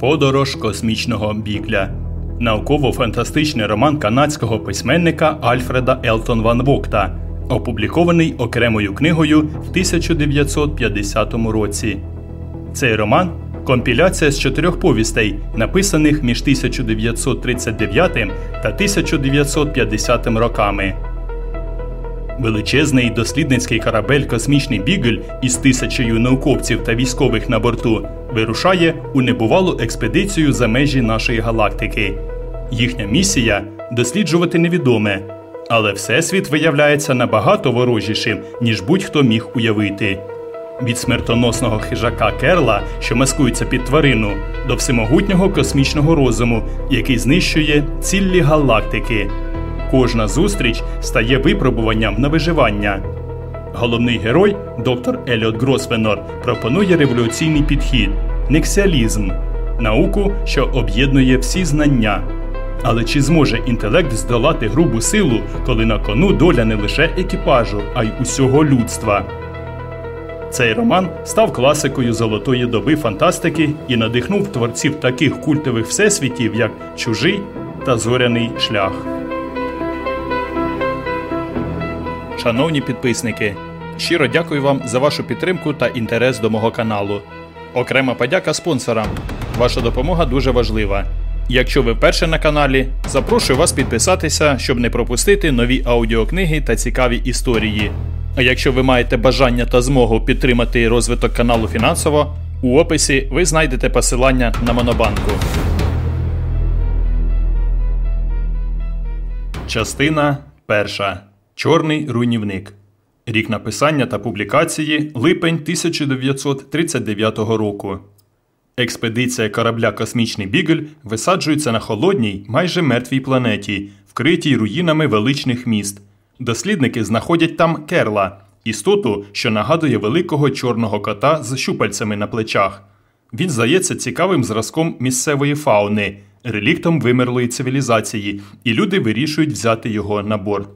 Подорож космічного бікля. Науково-фантастичний роман канадського письменника Альфреда Елтон Ван Вокта, опублікований окремою книгою в 1950 році. Цей роман компіляція з чотирьох повістей, написаних між 1939 та 1950 роками. Величезний дослідницький корабель Космічний Бігель із тисячею науковців та військових на борту вирушає у небувалу експедицію за межі нашої галактики. Їхня місія досліджувати невідоме, але Всесвіт виявляється набагато ворожішим, ніж будь-хто міг уявити. Від смертоносного хижака Керла, що маскується під тварину, до всемогутнього космічного розуму, який знищує цілі галактики. Кожна зустріч стає випробуванням на виживання. Головний герой, доктор Еліот Гросвенор, пропонує революційний підхід нексіалізм науку, що об'єднує всі знання. Але чи зможе інтелект здолати грубу силу, коли на кону доля не лише екіпажу, а й усього людства? Цей роман став класикою золотої доби фантастики і надихнув творців таких культових всесвітів, як Чужий та Зоряний шлях. Шановні підписники, щиро дякую вам за вашу підтримку та інтерес до мого каналу. Окрема подяка спонсорам. Ваша допомога дуже важлива. Якщо ви вперше на каналі, запрошую вас підписатися, щоб не пропустити нові аудіокниги та цікаві історії. А якщо ви маєте бажання та змогу підтримати розвиток каналу фінансово, у описі ви знайдете посилання на Монобанку. Частина перша. Чорний руйнівник. Рік написання та публікації липень 1939 року. Експедиція корабля Космічний Бігель висаджується на холодній, майже мертвій планеті, вкритій руїнами величних міст. Дослідники знаходять там керла, істоту, що нагадує великого чорного кота з щупальцями на плечах. Він здається цікавим зразком місцевої фауни, реліктом вимерлої цивілізації, і люди вирішують взяти його на борт.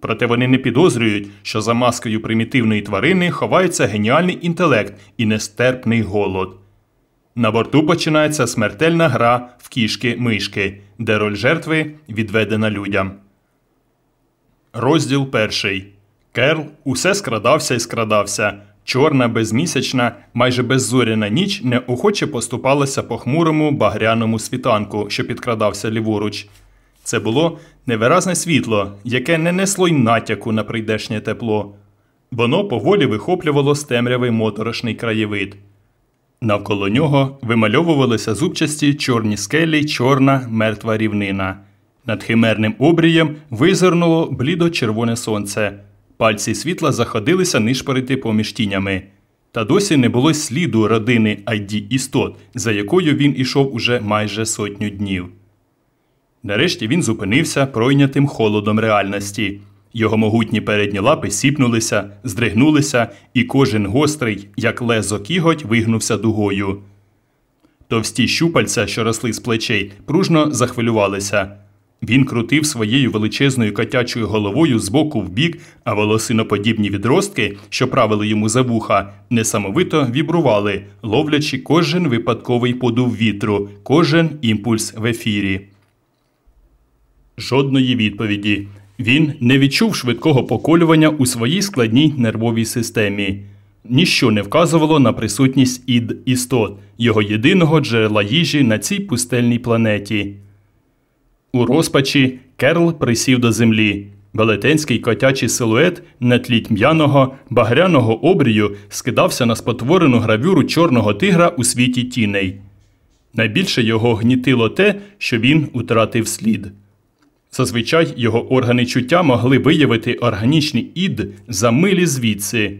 Проте вони не підозрюють, що за маскою примітивної тварини ховається геніальний інтелект і нестерпний голод. На борту починається смертельна гра в кішки-мишки, де роль жертви відведена людям. Розділ перший. Керл усе скрадався і скрадався. Чорна, безмісячна, майже беззоряна ніч неохоче поступалася по хмурому багряному світанку, що підкрадався ліворуч. Це було невиразне світло, яке не несло й натяку на прийдешнє тепло. Воно поволі вихоплювало з темряви моторошний краєвид. Навколо нього вимальовувалися зубчасті чорні скелі, чорна мертва рівнина. Над химерним обрієм визирнуло блідо-червоне сонце. Пальці світла заходилися нишпорити поміж тінями. Та досі не було сліду родини Айді істот, за якою він ішов уже майже сотню днів. Нарешті він зупинився пройнятим холодом реальності. Його могутні передні лапи сіпнулися, здригнулися, і кожен гострий, як лезо кіготь, вигнувся дугою. Товсті щупальця, що росли з плечей, пружно захвилювалися. Він крутив своєю величезною котячою головою з боку в бік, а волосиноподібні відростки, що правили йому за вуха, несамовито вібрували, ловлячи кожен випадковий подув вітру, кожен імпульс в ефірі. Жодної відповіді. Він не відчув швидкого поколювання у своїй складній нервовій системі. Ніщо не вказувало на присутність ід істот, його єдиного джерела їжі на цій пустельній планеті. У розпачі Керл присів до землі. Велетенський котячий силует на тлі тьмяного, багряного обрію скидався на спотворену гравюру чорного тигра у світі тіней. Найбільше його гнітило те, що він утратив слід. Зазвичай його органи чуття могли виявити органічний ід за милі звідси.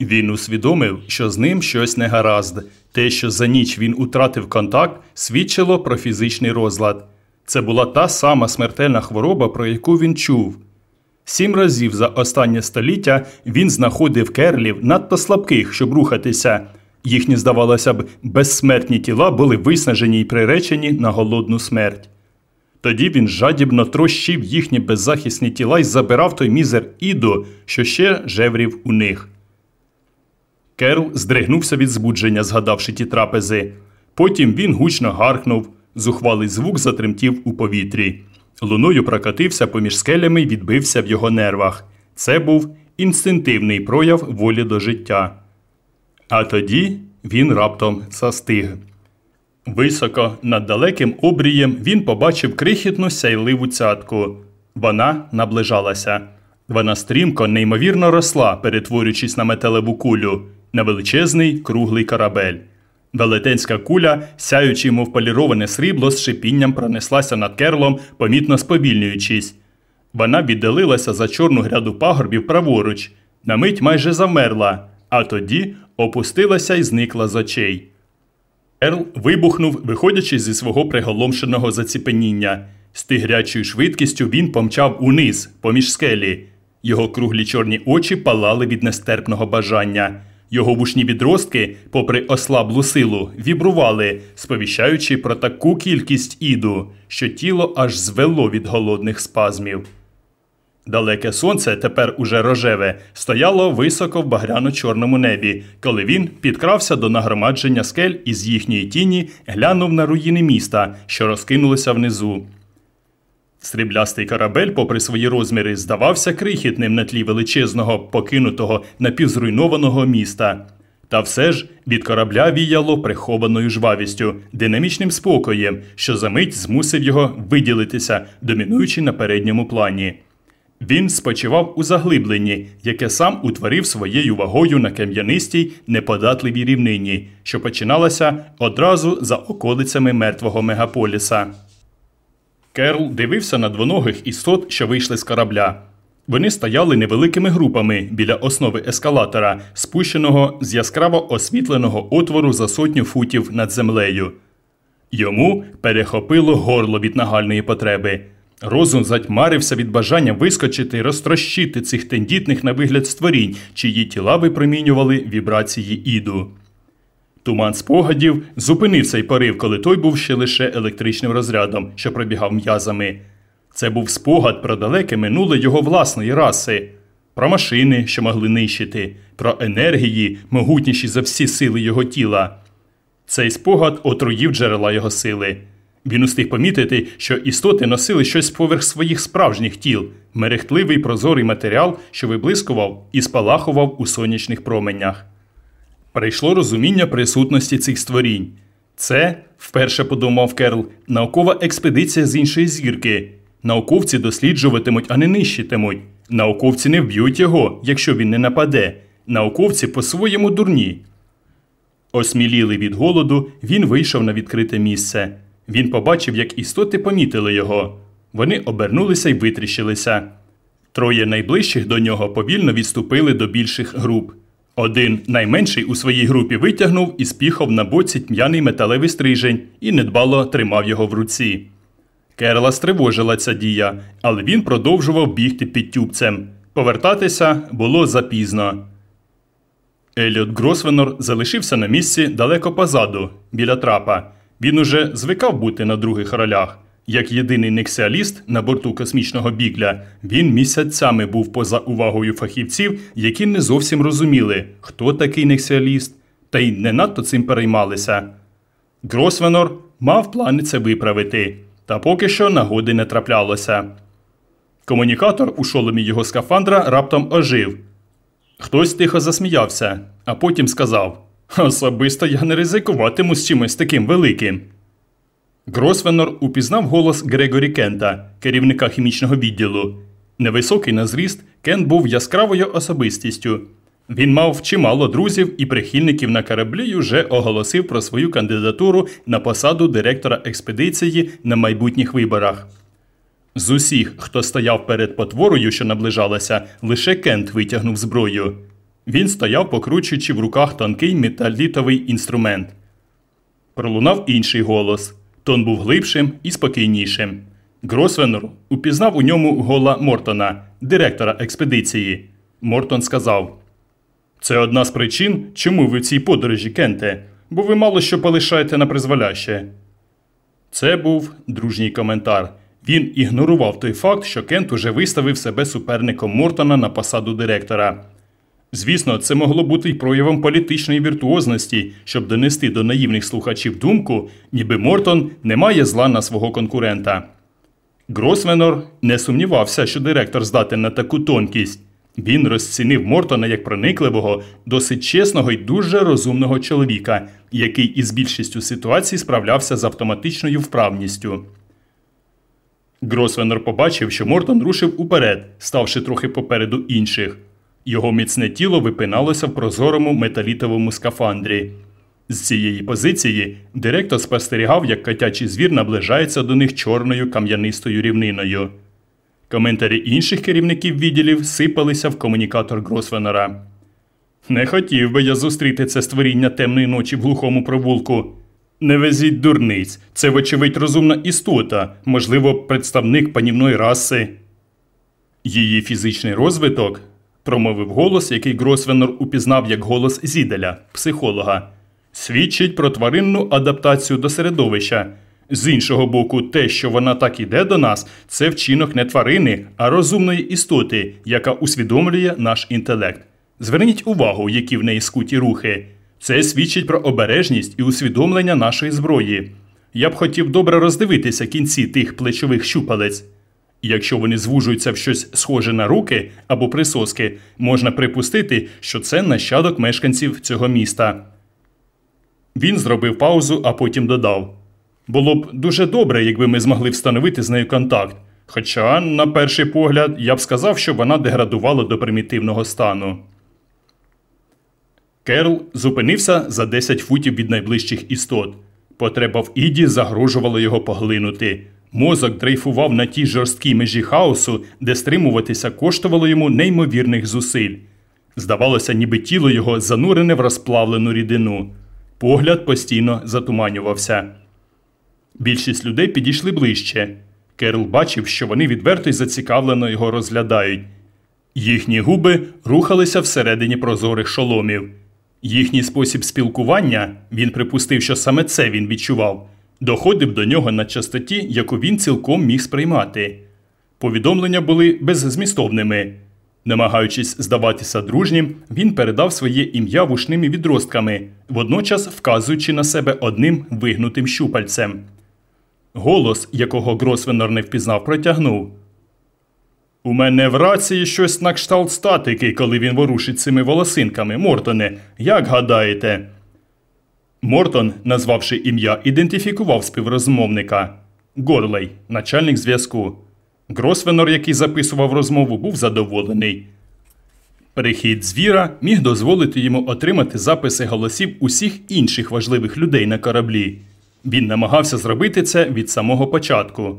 Він усвідомив, що з ним щось негаразд. Те, що за ніч він утратив контакт, свідчило про фізичний розлад. Це була та сама смертельна хвороба, про яку він чув. Сім разів за останнє століття він знаходив керлів надто слабких, щоб рухатися. Їхні, здавалося б, безсмертні тіла були виснажені й приречені на голодну смерть. Тоді він жадібно трощив їхні беззахисні тіла й забирав той мізер іду, що ще жеврів у них. Керл здригнувся від збудження, згадавши ті трапези. Потім він гучно гаркнув, зухвалий звук затремтів у повітрі. Луною прокатився поміж скелями й відбився в його нервах. Це був інстинктивний прояв волі до життя. А тоді він раптом застиг. Високо над далеким обрієм він побачив крихітну сяйливу цятку. Вона наближалася. Вона стрімко, неймовірно росла, перетворюючись на металеву кулю, на величезний круглий корабель. Велетенська куля, сяючи, мов поліроване срібло, з шипінням пронеслася над керлом, помітно сповільнюючись. Вона віддалилася за чорну гряду пагорбів праворуч, на мить майже замерла, а тоді опустилася і зникла з очей. Ерл вибухнув, виходячи зі свого приголомшеного заціпеніння. З тигрячою швидкістю він помчав униз, поміж скелі. Його круглі чорні очі палали від нестерпного бажання. Його вушні відростки, попри ослаблу силу, вібрували, сповіщаючи про таку кількість іду, що тіло аж звело від голодних спазмів. Далеке сонце, тепер уже рожеве, стояло високо в багряно-чорному небі, коли він підкрався до нагромадження скель і з їхньої тіні глянув на руїни міста, що розкинулися внизу. Сріблястий корабель, попри свої розміри, здавався крихітним на тлі величезного, покинутого напівзруйнованого міста. Та все ж від корабля віяло прихованою жвавістю, динамічним спокоєм, що за мить змусив його виділитися, домінуючи на передньому плані. Він спочивав у заглибленні, яке сам утворив своєю вагою на кам'янистій неподатливій рівнині, що починалася одразу за околицями мертвого мегаполіса. Керл дивився на двоногих істот, що вийшли з корабля. Вони стояли невеликими групами біля основи ескалатора, спущеного з яскраво освітленого отвору за сотню футів над землею. Йому перехопило горло від нагальної потреби. Розум затьмарився від бажання вискочити і розтрощити цих тендітних на вигляд створінь, чиї тіла випромінювали вібрації іду. Туман спогадів зупинив цей порив, коли той був ще лише електричним розрядом, що пробігав м'язами. Це був спогад про далеке минуле його власної раси, про машини, що могли нищити, про енергії, могутніші за всі сили його тіла. Цей спогад отруїв джерела його сили. Він устиг помітити, що істоти носили щось поверх своїх справжніх тіл, мерехтливий прозорий матеріал, що виблискував і спалахував у сонячних променях. Прийшло розуміння присутності цих створінь. Це, вперше подумав Керл, наукова експедиція з іншої зірки. Науковці досліджуватимуть, а не нищитимуть. Науковці не вб'ють його, якщо він не нападе. Науковці по-своєму дурні. Осмілілий від голоду, він вийшов на відкрите місце. Він побачив, як істоти помітили його. Вони обернулися й витріщилися. Троє найближчих до нього повільно відступили до більших груп. Один найменший у своїй групі витягнув і спіхав на боці тьмяний металевий стрижень і недбало тримав його в руці. Керла стривожила ця дія, але він продовжував бігти під тюбцем. Повертатися було запізно. Еліот Гросвенор залишився на місці далеко позаду, біля трапа. Він уже звикав бути на других ролях. Як єдиний нексіаліст на борту космічного бігля, він місяцями був поза увагою фахівців, які не зовсім розуміли, хто такий нексіаліст, та й не надто цим переймалися. Гросвенор мав плани це виправити, та поки що нагоди не траплялося. Комунікатор у шоломі його скафандра раптом ожив. Хтось тихо засміявся, а потім сказав Особисто я не ризикуватиму з чимось таким великим. Гросвенор упізнав голос Грегорі Кента, керівника хімічного відділу. Невисокий на зріст, Кент був яскравою особистістю. Він мав чимало друзів і прихильників на кораблі й уже оголосив про свою кандидатуру на посаду директора експедиції на майбутніх виборах. З усіх, хто стояв перед потворою, що наближалася, лише Кент витягнув зброю. Він стояв, покручуючи в руках тонкий металітовий інструмент. Пролунав інший голос. Тон був глибшим і спокійнішим. Гросвенор упізнав у ньому гола Мортона, директора експедиції. Мортон сказав: Це одна з причин, чому ви в цій подорожі Кенте, бо ви мало що полишаєте на призволяще. Це був дружній коментар. Він ігнорував той факт, що Кент уже виставив себе суперником Мортона на посаду директора. Звісно, це могло бути й проявом політичної віртуозності, щоб донести до наївних слухачів думку, ніби Мортон не має зла на свого конкурента. Гросвенор не сумнівався, що директор здатен на таку тонкість. Він розцінив Мортона як проникливого, досить чесного і дуже розумного чоловіка, який із більшістю ситуацій справлявся з автоматичною вправністю. Гросвенор побачив, що Мортон рушив уперед, ставши трохи попереду інших. Його міцне тіло випиналося в прозорому металітовому скафандрі. З цієї позиції директор спостерігав, як котячий звір наближається до них чорною кам'янистою рівниною. Коментарі інших керівників відділів сипалися в комунікатор Гросвенера. Не хотів би я зустріти це створіння темної ночі в глухому провулку. Не везіть дурниць, це, вочевидь, розумна істота, можливо, представник панівної раси. Її фізичний розвиток, промовив голос, який Гросвенор упізнав як голос Зіделя, психолога, свідчить про тваринну адаптацію до середовища. З іншого боку, те, що вона так іде до нас, це вчинок не тварини, а розумної істоти, яка усвідомлює наш інтелект. Зверніть увагу, які в неї скуті рухи. Це свідчить про обережність і усвідомлення нашої зброї. Я б хотів добре роздивитися кінці тих плечових щупалець. Якщо вони звужуються в щось схоже на руки або присоски, можна припустити, що це нащадок мешканців цього міста. Він зробив паузу, а потім додав: Було б дуже добре, якби ми змогли встановити з нею контакт. Хоча, на перший погляд, я б сказав, що вона деградувала до примітивного стану. Керл зупинився за 10 футів від найближчих істот. Потреба в іді загрожувала його поглинути. Мозок дрейфував на тій жорсткій межі хаосу, де стримуватися коштувало йому неймовірних зусиль. Здавалося, ніби тіло його занурене в розплавлену рідину. Погляд постійно затуманювався. Більшість людей підійшли ближче. Керл бачив, що вони відверто й зацікавлено його розглядають. Їхні губи рухалися всередині прозорих шоломів. Їхній спосіб спілкування він припустив, що саме це він відчував, доходив до нього на частоті, яку він цілком міг сприймати. Повідомлення були беззмістовними. Намагаючись здаватися дружнім, він передав своє ім'я вушними відростками, водночас вказуючи на себе одним вигнутим щупальцем. Голос, якого Гросвенор не впізнав, протягнув. У мене в рації щось на кшталт статики, коли він ворушить цими волосинками. Мортоне, як гадаєте? Мортон, назвавши ім'я, ідентифікував співрозмовника Горлей, начальник зв'язку. Гросвенор, який записував розмову, був задоволений. Перехід звіра міг дозволити йому отримати записи голосів усіх інших важливих людей на кораблі. Він намагався зробити це від самого початку.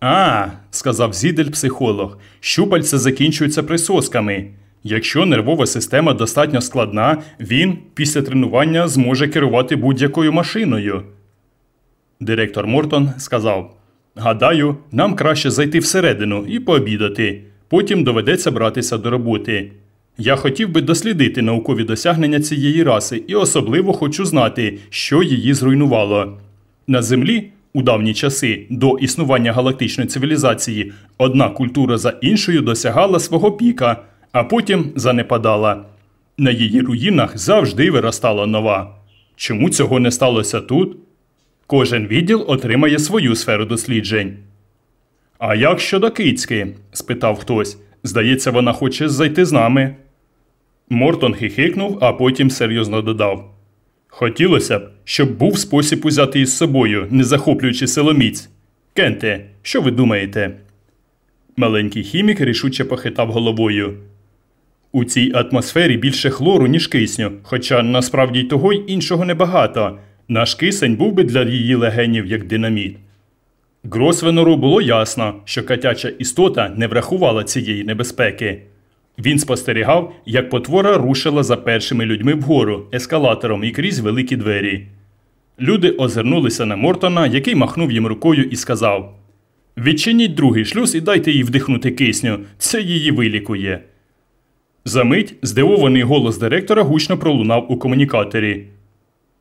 А, сказав Зідель психолог, щупальця закінчуються присосками. Якщо нервова система достатньо складна, він після тренування зможе керувати будь-якою машиною. Директор Мортон сказав: Гадаю, нам краще зайти всередину і пообідати. Потім доведеться братися до роботи. Я хотів би дослідити наукові досягнення цієї раси і особливо хочу знати, що її зруйнувало. На землі у давні часи до існування галактичної цивілізації одна культура за іншою досягала свого піка, а потім занепадала. На її руїнах завжди виростала нова. Чому цього не сталося тут? Кожен відділ отримає свою сферу досліджень. А як щодо кицьки? спитав хтось. Здається, вона хоче зайти з нами. Мортон хихикнув, а потім серйозно додав. Хотілося б, щоб був спосіб узяти із собою, не захоплюючи силоміць. Кенте, що ви думаєте? Маленький хімік рішуче похитав головою. У цій атмосфері більше хлору, ніж кисню, хоча насправді того й іншого небагато. Наш кисень був би для її легенів як динаміт. Гросвенору було ясно, що котяча істота не врахувала цієї небезпеки. Він спостерігав, як потвора рушила за першими людьми вгору ескалатором і крізь великі двері. Люди озирнулися на Мортона, який махнув їм рукою і сказав: Відчиніть другий шлюз і дайте їй вдихнути кисню, це її вилікує. Замить здивований голос директора гучно пролунав у комунікаторі.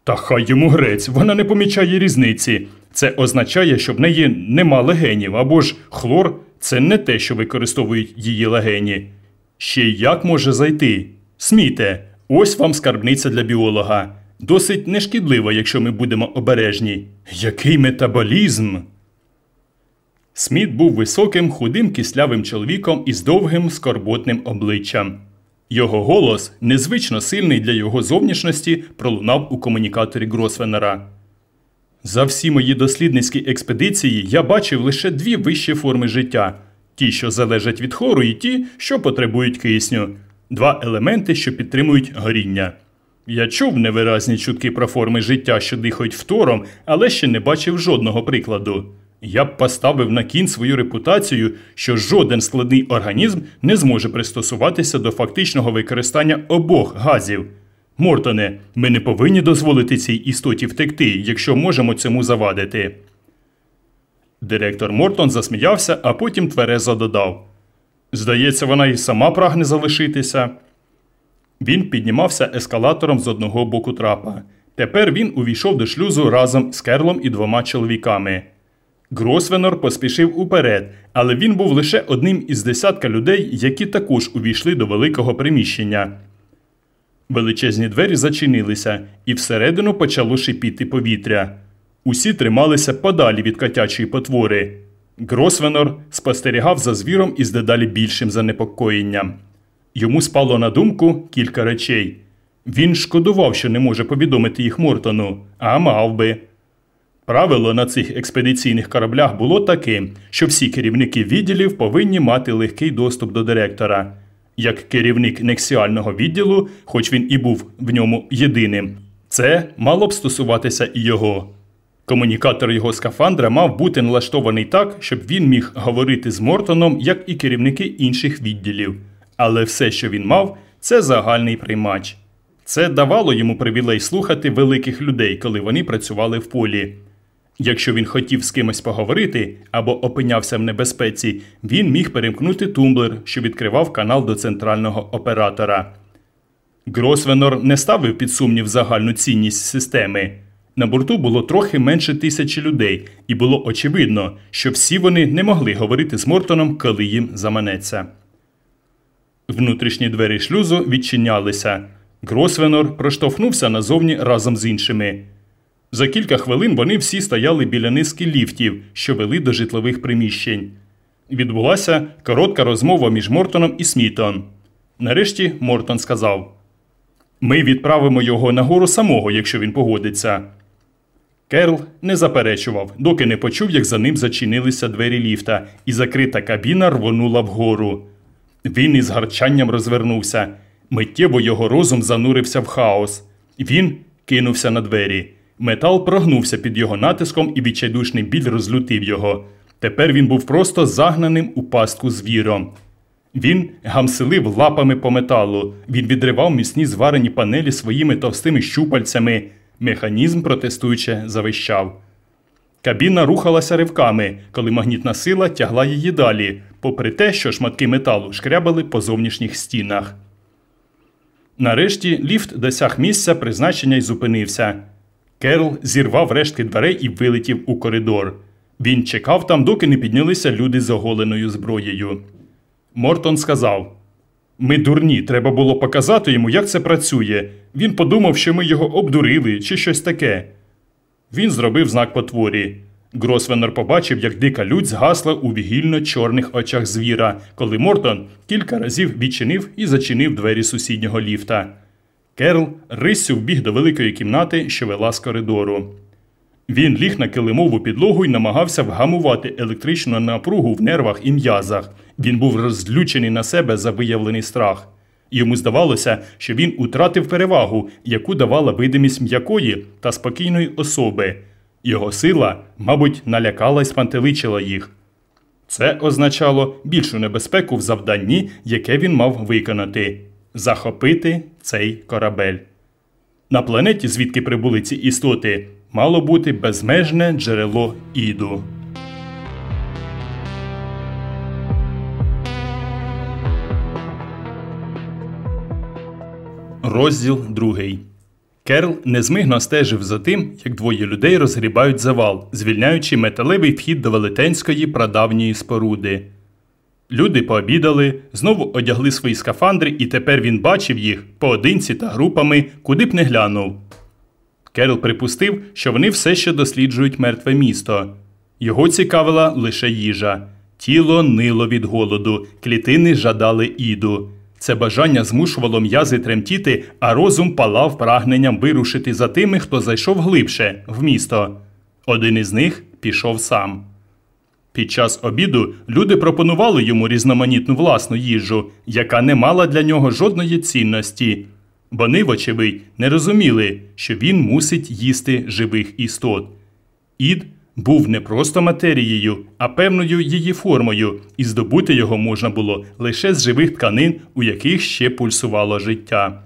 Та хай йому грець, вона не помічає різниці. Це означає, що в неї нема легенів, або ж хлор це не те, що використовують її легені. Ще як може зайти? Смійте, ось вам скарбниця для біолога. Досить нешкідлива, якщо ми будемо обережні. Який метаболізм! Сміт був високим, худим кислявим чоловіком із довгим скорботним обличчям. Його голос, незвично сильний для його зовнішності, пролунав у комунікаторі Гросвенера. За всі мої дослідницькі експедиції я бачив лише дві вищі форми життя: ті, що залежать від хору, і ті, що потребують кисню, два елементи, що підтримують горіння. Я чув невиразні чутки про форми життя, що дихають втором, але ще не бачив жодного прикладу. Я б поставив на кін свою репутацію, що жоден складний організм не зможе пристосуватися до фактичного використання обох газів. Мортоне, ми не повинні дозволити цій істоті втекти, якщо можемо цьому завадити. Директор Мортон засміявся, а потім тверезо додав Здається, вона і сама прагне залишитися. Він піднімався ескалатором з одного боку трапа. Тепер він увійшов до шлюзу разом з Керлом і двома чоловіками. Гросвенор поспішив уперед, але він був лише одним із десятка людей, які також увійшли до великого приміщення. Величезні двері зачинилися, і всередину почало шипіти повітря. Усі трималися подалі від котячої потвори. Гросвенор спостерігав за звіром із дедалі більшим занепокоєнням. Йому спало на думку кілька речей. Він шкодував, що не може повідомити їх Мортону, а мав би. Правило на цих експедиційних кораблях було таким, що всі керівники відділів повинні мати легкий доступ до директора. Як керівник нексіального відділу, хоч він і був в ньому єдиним, це мало б стосуватися і його. Комунікатор його скафандра мав бути налаштований так, щоб він міг говорити з Мортоном, як і керівники інших відділів. Але все, що він мав, це загальний приймач. Це давало йому привілей слухати великих людей, коли вони працювали в полі. Якщо він хотів з кимось поговорити або опинявся в небезпеці, він міг перемкнути тумблер, що відкривав канал до центрального оператора. Гросвенор не ставив під сумнів загальну цінність системи. На борту було трохи менше тисячі людей, і було очевидно, що всі вони не могли говорити з Мортоном, коли їм заманеться. Внутрішні двері шлюзу відчинялися. Гросвенор проштовхнувся назовні разом з іншими. За кілька хвилин вони всі стояли біля низки ліфтів, що вели до житлових приміщень. Відбулася коротка розмова між Мортоном і Смітом. Нарешті Мортон сказав: Ми відправимо його нагору самого, якщо він погодиться. Керл не заперечував, доки не почув, як за ним зачинилися двері ліфта, і закрита кабіна рвонула вгору. Він із гарчанням розвернувся. Миттєво його розум занурився в хаос. Він кинувся на двері. Метал прогнувся під його натиском, і відчайдушний біль розлютив його. Тепер він був просто загнаним у пастку звіром. Він гамселив лапами по металу, він відривав міцні зварені панелі своїми товстими щупальцями. Механізм протестуюче завищав. Кабіна рухалася ривками, коли магнітна сила тягла її далі, попри те, що шматки металу шкрябали по зовнішніх стінах. Нарешті ліфт досяг місця призначення й зупинився. Керл зірвав рештки дверей і вилетів у коридор. Він чекав там, доки не піднялися люди з оголеною зброєю. Мортон сказав: Ми дурні, треба було показати йому, як це працює. Він подумав, що ми його обдурили чи щось таке. Він зробив знак потворі. Гросвенер побачив, як дика людь згасла у вігільно чорних очах звіра, коли Мортон кілька разів відчинив і зачинив двері сусіднього ліфта. Керл риссю вбіг до великої кімнати, що вела з коридору. Він ліг на килимову підлогу і намагався вгамувати електричну напругу в нервах і м'язах. Він був розлючений на себе за виявлений страх. Йому здавалося, що він утратив перевагу, яку давала видимість м'якої та спокійної особи. Його сила, мабуть, налякала й спантеличила їх. Це означало більшу небезпеку в завданні, яке він мав виконати захопити цей корабель. На планеті, звідки прибули ці істоти, мало бути безмежне джерело іду. Розділ 2. Керл незмигно стежив за тим, як двоє людей розгрібають завал, звільняючи металевий вхід до велетенської прадавньої споруди. Люди пообідали, знову одягли свої скафандри, і тепер він бачив їх поодинці та групами, куди б не глянув. Керл припустив, що вони все ще досліджують мертве місто. Його цікавила лише їжа. Тіло нило від голоду, клітини жадали іду. Це бажання змушувало м'язи тремтіти, а розум палав прагненням вирушити за тими, хто зайшов глибше, в місто. Один із них пішов сам. Під час обіду люди пропонували йому різноманітну власну їжу, яка не мала для нього жодної цінності. Вони, вочевидь, не розуміли, що він мусить їсти живих істот. Ід був не просто матерією, а певною її формою, і здобути його можна було лише з живих тканин, у яких ще пульсувало життя.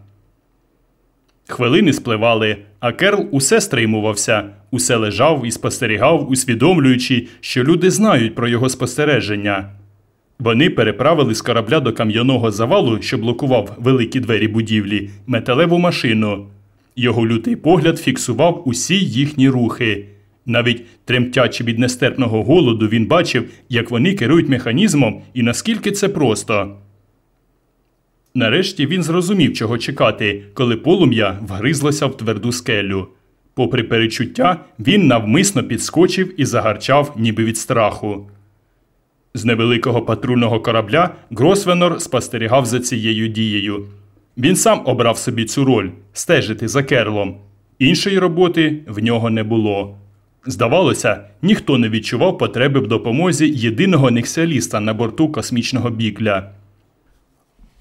Хвилини спливали, а Керл усе стримувався, усе лежав і спостерігав, усвідомлюючи, що люди знають про його спостереження. Вони переправили з корабля до кам'яного завалу, що блокував великі двері будівлі, металеву машину. Його лютий погляд фіксував усі їхні рухи. Навіть тремтячи від нестерпного голоду, він бачив, як вони керують механізмом і наскільки це просто. Нарешті він зрозумів, чого чекати, коли полум'я вгризлося в тверду скелю. Попри перечуття, він навмисно підскочив і загарчав, ніби від страху. З невеликого патрульного корабля Гросвенор спостерігав за цією дією. Він сам обрав собі цю роль стежити за керлом. Іншої роботи в нього не було. Здавалося, ніхто не відчував потреби в допомозі єдиного нексіаліста на борту космічного бікля.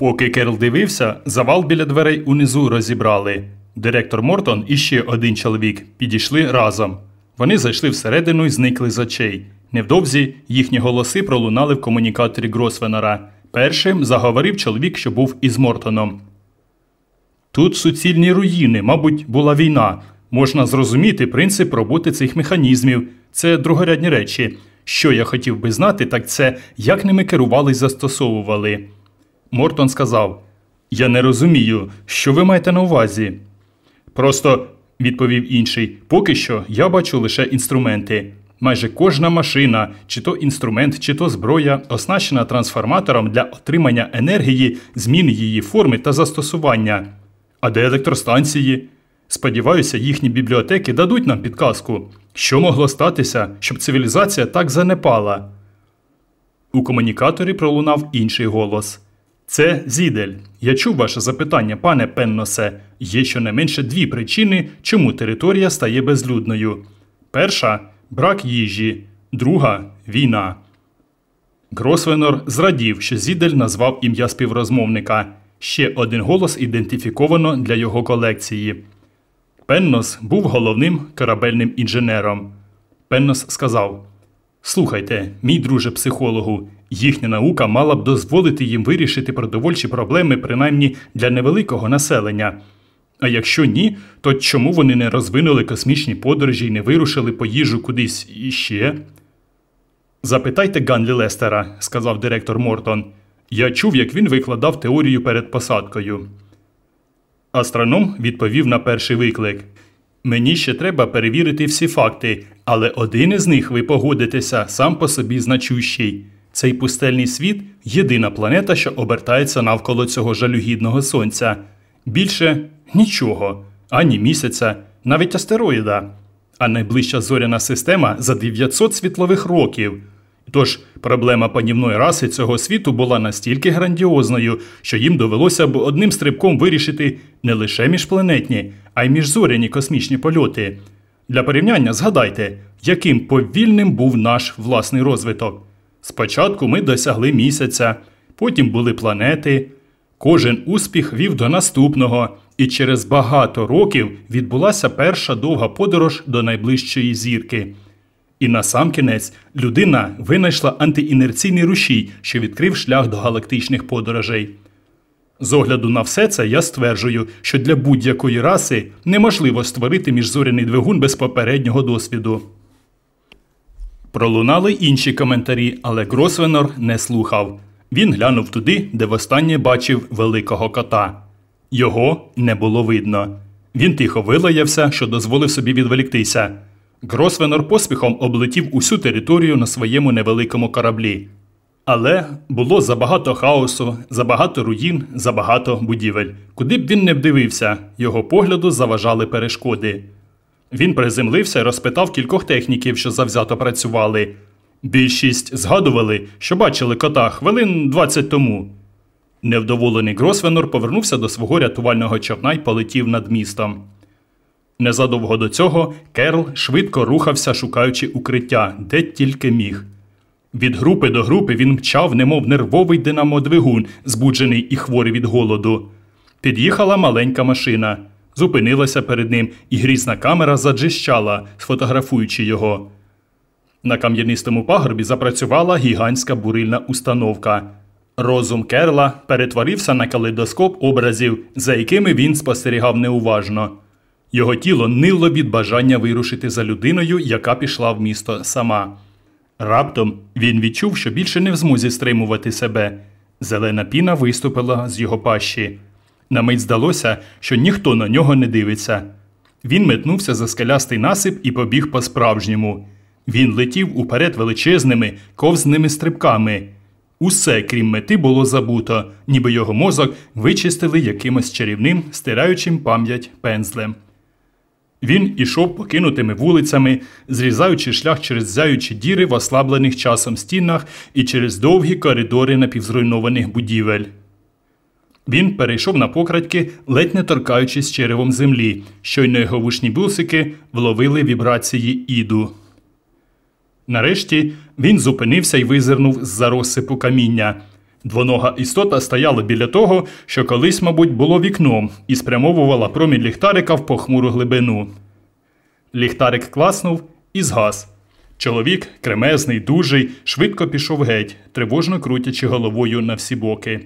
Поки Керл дивився, завал біля дверей унизу розібрали. Директор Мортон і ще один чоловік підійшли разом. Вони зайшли всередину і зникли з очей. Невдовзі їхні голоси пролунали в комунікаторі Гросвенера. Першим заговорив чоловік, що був із Мортоном. Тут суцільні руїни, мабуть, була війна. Можна зрозуміти принцип роботи цих механізмів. Це другорядні речі. Що я хотів би знати, так це як ними керували і застосовували. Мортон сказав: Я не розумію, що ви маєте на увазі. Просто, відповів інший, поки що я бачу лише інструменти. Майже кожна машина, чи то інструмент, чи то зброя, оснащена трансформатором для отримання енергії, зміни її форми та застосування. А де електростанції? Сподіваюся, їхні бібліотеки дадуть нам підказку, що могло статися, щоб цивілізація так занепала. У комунікаторі пролунав інший голос. Це Зідель. Я чув ваше запитання, пане Пенносе. Є щонайменше дві причини, чому територія стає безлюдною. Перша брак їжі, друга війна. Гросвенор зрадів, що Зідель назвав ім'я співрозмовника. Ще один голос ідентифіковано для його колекції. Пеннос був головним корабельним інженером. Пеннос сказав: Слухайте, мій друже психологу, їхня наука мала б дозволити їм вирішити продовольчі проблеми, принаймні для невеликого населення. А якщо ні, то чому вони не розвинули космічні подорожі і не вирушили по їжу кудись іще? Запитайте Ганлі Лестера, сказав директор Мортон. Я чув, як він викладав теорію перед посадкою. Астроном відповів на перший виклик. Мені ще треба перевірити всі факти, але один із них ви погодитеся сам по собі значущий. Цей пустельний світ єдина планета, що обертається навколо цього жалюгідного сонця. Більше нічого, ані місяця, навіть астероїда. А найближча зоряна система за 900 світлових років. Тож проблема панівної раси цього світу була настільки грандіозною, що їм довелося б одним стрибком вирішити не лише міжпланетні, а й міжзоряні космічні польоти. Для порівняння згадайте, яким повільним був наш власний розвиток. Спочатку ми досягли місяця, потім були планети. Кожен успіх вів до наступного, і через багато років відбулася перша довга подорож до найближчої зірки. І насамкінець людина винайшла антиінерційний рушій, що відкрив шлях до галактичних подорожей. З огляду на все це я стверджую, що для будь-якої раси неможливо створити міжзоряний двигун без попереднього досвіду. Пролунали інші коментарі, але Гросвенор не слухав. Він глянув туди, де востаннє бачив великого кота. Його не було видно. Він тихо вилаявся, що дозволив собі відволіктися. Гросвенор поспіхом облетів усю територію на своєму невеликому кораблі. Але було забагато хаосу, забагато руїн, забагато будівель. Куди б він не дивився, його погляду заважали перешкоди. Він приземлився і розпитав кількох техніків, що завзято працювали. Більшість згадували, що бачили кота хвилин 20 тому. Невдоволений Гросвенор повернувся до свого рятувального човна й полетів над містом. Незадовго до цього Керл швидко рухався, шукаючи укриття, де тільки міг. Від групи до групи він мчав, немов нервовий динамодвигун, збуджений і хворий від голоду. Під'їхала маленька машина, зупинилася перед ним, і грізна камера заджищала, сфотографуючи його. На кам'янистому пагорбі запрацювала гігантська бурильна установка. Розум Керла перетворився на калейдоскоп образів, за якими він спостерігав неуважно. Його тіло нило від бажання вирушити за людиною, яка пішла в місто сама. Раптом він відчув, що більше не в змозі стримувати себе. Зелена піна виступила з його пащі. На мить здалося, що ніхто на нього не дивиться. Він метнувся за скелястий насип і побіг по-справжньому. Він летів уперед величезними, ковзними стрибками. Усе, крім мети, було забуто, ніби його мозок вичистили якимось чарівним, стираючим пам'ять пензлем. Він ішов покинутими вулицями, зрізаючи шлях через зяючі діри в ослаблених часом стінах і через довгі коридори напівзруйнованих будівель. Він перейшов на покрадьки, ледь не торкаючись черевом землі, щойно його вушні бусики вловили вібрації іду. Нарешті він зупинився і визирнув з за розсипу каміння. Двонога істота стояла біля того, що колись, мабуть, було вікном, і спрямовувала промінь ліхтарика в похмуру глибину. Ліхтарик класнув і згас. Чоловік, кремезний, дужий, швидко пішов геть, тривожно крутячи головою на всі боки.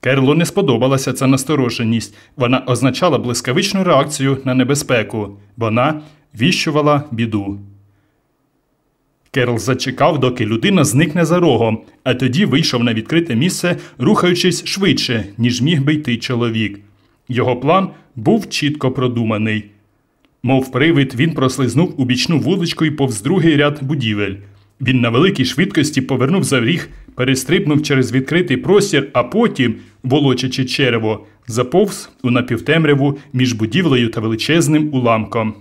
Керлу не сподобалася ця настороженість. Вона означала блискавичну реакцію на небезпеку. Вона віщувала біду. Керл зачекав, доки людина зникне за рогом, а тоді вийшов на відкрите місце, рухаючись швидше, ніж міг би йти чоловік. Його план був чітко продуманий. Мов привид, він прослизнув у бічну вуличку і повз другий ряд будівель. Він на великій швидкості повернув за ріг, перестрибнув через відкритий простір, а потім, волочачи черево, заповз у напівтемряву між будівлею та величезним уламком.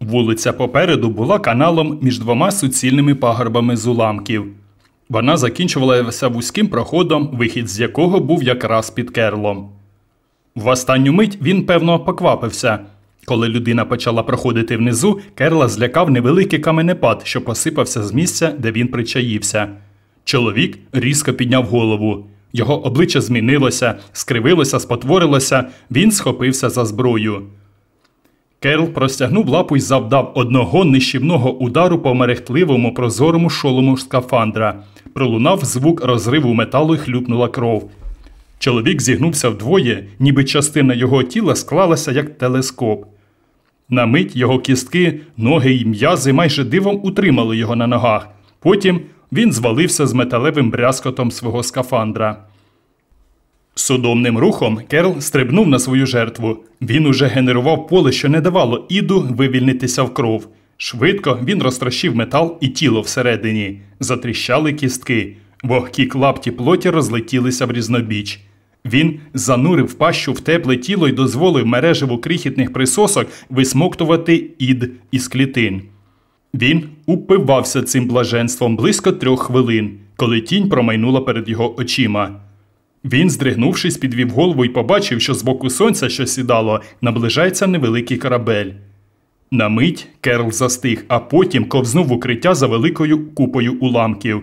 Вулиця попереду була каналом між двома суцільними пагорбами з уламків. Вона закінчувалася вузьким проходом, вихід з якого був якраз під керлом. В останню мить він, певно, поквапився. Коли людина почала проходити внизу, керла злякав невеликий каменепад, що посипався з місця, де він причаївся. Чоловік різко підняв голову. Його обличчя змінилося, скривилося, спотворилося, він схопився за зброю. Керл простягнув лапу й завдав одного нищівного удару по мерехтливому прозорому шолому скафандра. Пролунав звук розриву металу й хлюпнула кров. Чоловік зігнувся вдвоє, ніби частина його тіла склалася як телескоп. На мить його кістки, ноги й м'язи майже дивом утримали його на ногах. Потім він звалився з металевим брязкотом свого скафандра. Судомним рухом Керл стрибнув на свою жертву. Він уже генерував поле, що не давало іду вивільнитися в кров. Швидко він розтрощив метал і тіло всередині. Затріщали кістки. Вогкі клапті плоті розлетілися в різнобіч. Він занурив пащу в тепле тіло і дозволив мережеву крихітних присосок висмоктувати ід із клітин. Він упивався цим блаженством близько трьох хвилин, коли тінь промайнула перед його очима. Він, здригнувшись, підвів голову і побачив, що з боку сонця, що сідало, наближається невеликий корабель. На мить Керл застиг, а потім ковзнув укриття за великою купою уламків.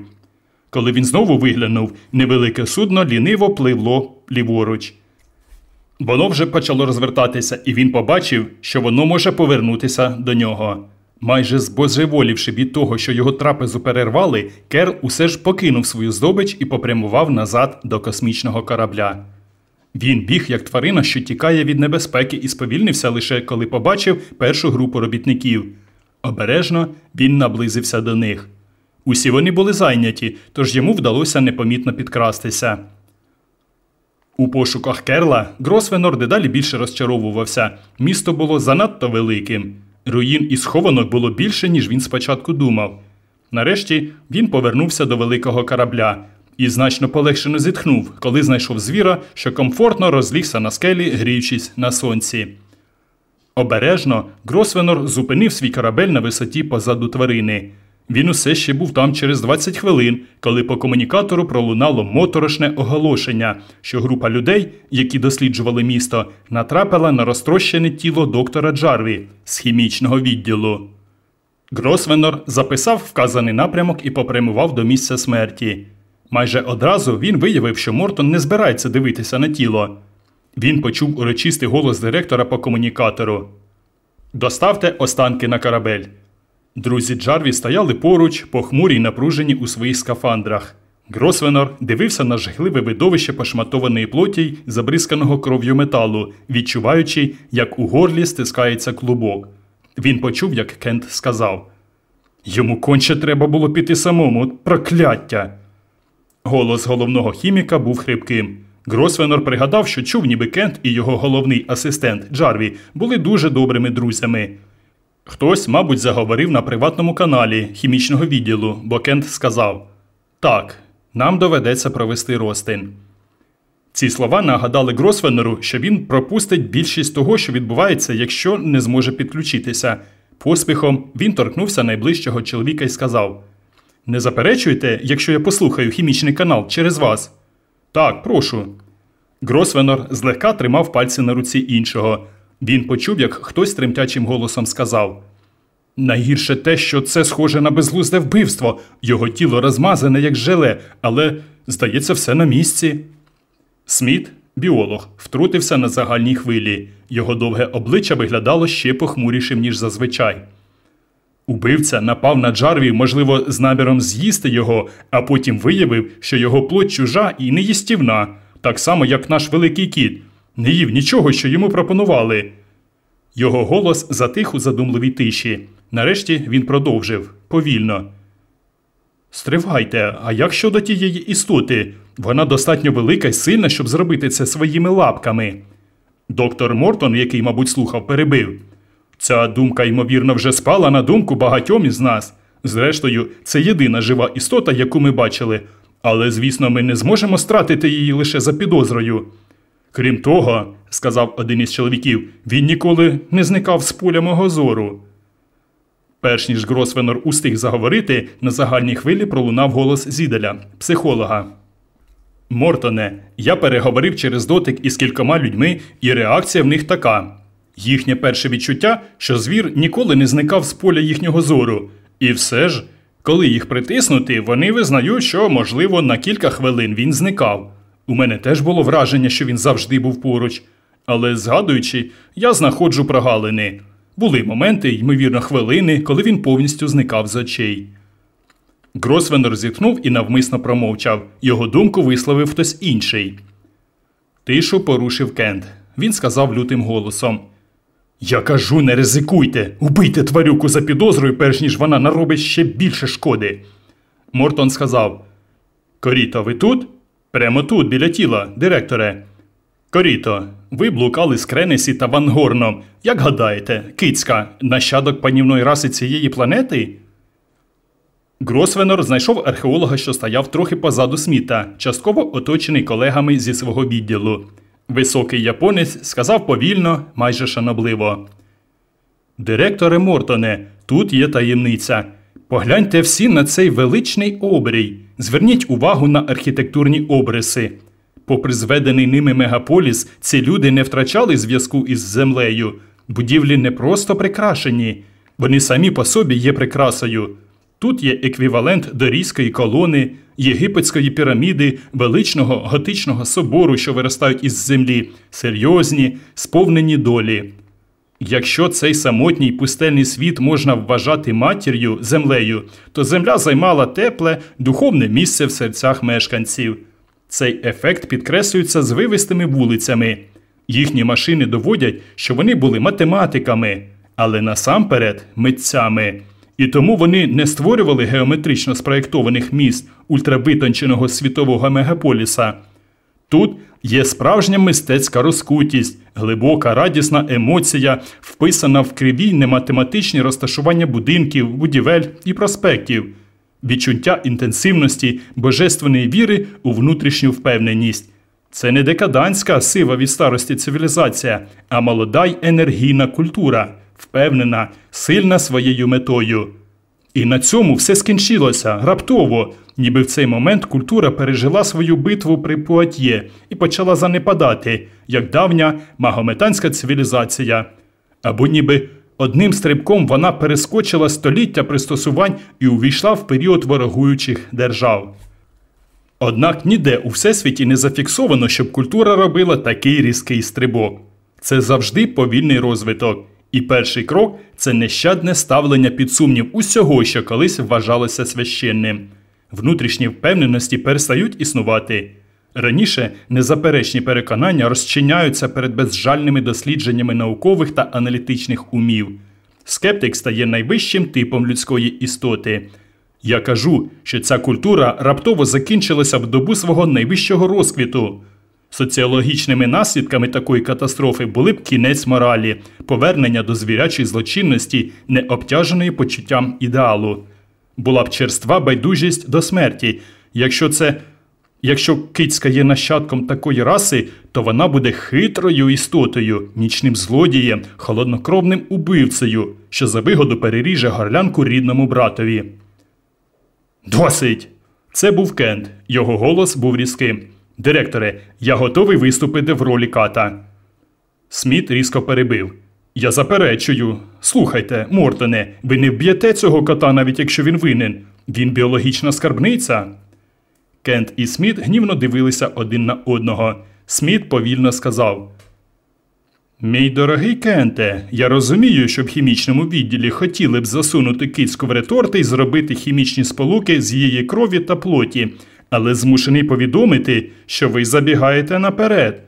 Коли він знову виглянув, невелике судно ліниво пливло ліворуч. Воно вже почало розвертатися, і він побачив, що воно може повернутися до нього. Майже збожеволівши від того, що його трапезу перервали, Керл усе ж покинув свою здобич і попрямував назад до космічного корабля. Він біг, як тварина, що тікає від небезпеки, і сповільнився лише коли побачив першу групу робітників. Обережно він наблизився до них. Усі вони були зайняті, тож йому вдалося непомітно підкрастися. У пошуках Керла Гросвенор дедалі більше розчаровувався. Місто було занадто великим. Руїн і схованок було більше, ніж він спочатку думав. Нарешті він повернувся до великого корабля і значно полегшено зітхнув, коли знайшов звіра, що комфортно розлігся на скелі, гріючись на сонці. Обережно Гросвенор зупинив свій корабель на висоті позаду тварини. Він усе ще був там через 20 хвилин, коли по комунікатору пролунало моторошне оголошення, що група людей, які досліджували місто, натрапила на розтрощене тіло доктора Джарві з хімічного відділу. Гросвенор записав вказаний напрямок і попрямував до місця смерті. Майже одразу він виявив, що Мортон не збирається дивитися на тіло. Він почув урочистий голос директора по комунікатору. Доставте останки на корабель. Друзі Джарві стояли поруч, похмурі й напружені у своїх скафандрах. Гросвенор дивився на жахливе видовище пошматованої плоті й забризканого кров'ю металу, відчуваючи, як у горлі стискається клубок. Він почув, як Кент сказав: Йому конче треба було піти самому, прокляття. Голос головного хіміка був хрипким. Гросвенор пригадав, що чув, ніби Кент і його головний асистент Джарві були дуже добрими друзями. Хтось, мабуть, заговорив на приватному каналі хімічного відділу, бо Кент сказав: Так, нам доведеться провести ростин. Ці слова нагадали Гросвенеру, що він пропустить більшість того, що відбувається, якщо не зможе підключитися. Поспіхом він торкнувся найближчого чоловіка і сказав: Не заперечуйте, якщо я послухаю хімічний канал через вас. Так, прошу. Гросвенор злегка тримав пальці на руці іншого. Він почув, як хтось тремтячим голосом сказав: Найгірше те, що це схоже на безглузде вбивство, його тіло розмазане, як желе, але, здається, все на місці. Сміт, біолог, втрутився на загальній хвилі. Його довге обличчя виглядало ще похмурішим, ніж зазвичай. Убивця напав на Джарві, можливо, з наміром з'їсти його, а потім виявив, що його плоть чужа і неїстівна, так само, як наш великий кіт, не їв нічого, що йому пропонували. Його голос затих у задумливій тиші. Нарешті він продовжив повільно. Стривайте, а як щодо тієї істоти? Вона достатньо велика і сильна, щоб зробити це своїми лапками. Доктор Мортон, який, мабуть, слухав, перебив. Ця думка, ймовірно, вже спала на думку багатьом із нас. Зрештою, це єдина жива істота, яку ми бачили, але, звісно, ми не зможемо стратити її лише за підозрою. Крім того, сказав один із чоловіків, він ніколи не зникав з поля мого зору. Перш ніж Гросвенор устиг заговорити, на загальній хвилі пролунав голос Зіделя, психолога. Мортоне, я переговорив через дотик із кількома людьми, і реакція в них така. Їхнє перше відчуття, що звір ніколи не зникав з поля їхнього зору. І все ж, коли їх притиснути, вони визнають, що, можливо, на кілька хвилин він зникав. У мене теж було враження, що він завжди був поруч. Але, згадуючи, я знаходжу прогалини. Були моменти, ймовірно, хвилини, коли він повністю зникав з очей. Гросвенер зітхнув і навмисно промовчав. Його думку висловив хтось інший. Тишу порушив Кент. Він сказав лютим голосом: Я кажу, не ризикуйте, убийте тварюку за підозрою, перш ніж вона наробить ще більше шкоди. Мортон сказав: Коріто, ви тут? Прямо тут, біля тіла, директоре. Коріто, ви блукали з Кренесі та Вангорном. Як гадаєте, кицька, нащадок панівної раси цієї планети? Гросвенор знайшов археолога, що стояв трохи позаду сміта, частково оточений колегами зі свого відділу. Високий японець сказав повільно, майже шанобливо. Директоре Мортоне, тут є таємниця. Погляньте всі на цей величний обрій. Зверніть увагу на архітектурні обриси. Попри зведений ними мегаполіс, ці люди не втрачали зв'язку із землею. Будівлі не просто прикрашені, вони самі по собі є прикрасою. Тут є еквівалент дорійської колони, єгипетської піраміди, величного готичного собору, що виростають із землі, серйозні, сповнені долі. Якщо цей самотній пустельний світ можна вважати матір'ю землею, то земля займала тепле, духовне місце в серцях мешканців. Цей ефект підкреслюється звивистими вулицями. Їхні машини доводять, що вони були математиками, але насамперед митцями. І тому вони не створювали геометрично спроєктованих міст ультравитонченого світового мегаполіса. Тут є справжня мистецька розкутість, глибока радісна емоція, вписана в криві нематематичні розташування будинків, будівель і проспектів, відчуття інтенсивності, божественної віри у внутрішню впевненість. Це не декаданська сива від старості цивілізація, а молода й енергійна культура, впевнена, сильна своєю метою. І на цьому все скінчилося раптово, ніби в цей момент культура пережила свою битву при Пуат'є і почала занепадати, як давня магометанська цивілізація. Або ніби одним стрибком вона перескочила століття пристосувань і увійшла в період ворогуючих держав. Однак ніде у всесвіті не зафіксовано, щоб культура робила такий різкий стрибок. Це завжди повільний розвиток. І перший крок це нещадне ставлення під сумнів усього, що колись вважалося священним. Внутрішні впевненості перестають існувати. Раніше незаперечні переконання розчиняються перед безжальними дослідженнями наукових та аналітичних умів. Скептик стає найвищим типом людської істоти. Я кажу, що ця культура раптово закінчилася в добу свого найвищого розквіту. Соціологічними наслідками такої катастрофи були б кінець моралі, повернення до звірячої злочинності, не обтяженої почуттям ідеалу. Була б черства байдужість до смерті. Якщо це Якщо кицька є нащадком такої раси, то вона буде хитрою істотою, нічним злодієм, холоднокровним убивцею, що за вигоду переріже горлянку рідному братові. Досить! Це був Кент. Його голос був різким. Директоре, я готовий виступити в ролі ката. Сміт різко перебив. Я заперечую. Слухайте, Мортоне, ви не вб'єте цього кота, навіть якщо він винен. Він біологічна скарбниця. Кент і Сміт гнівно дивилися один на одного. Сміт повільно сказав: Мій дорогий Кенте, я розумію, що в хімічному відділі хотіли б засунути кицьку в реторти і зробити хімічні сполуки з її крові та плоті, але змушений повідомити, що ви забігаєте наперед.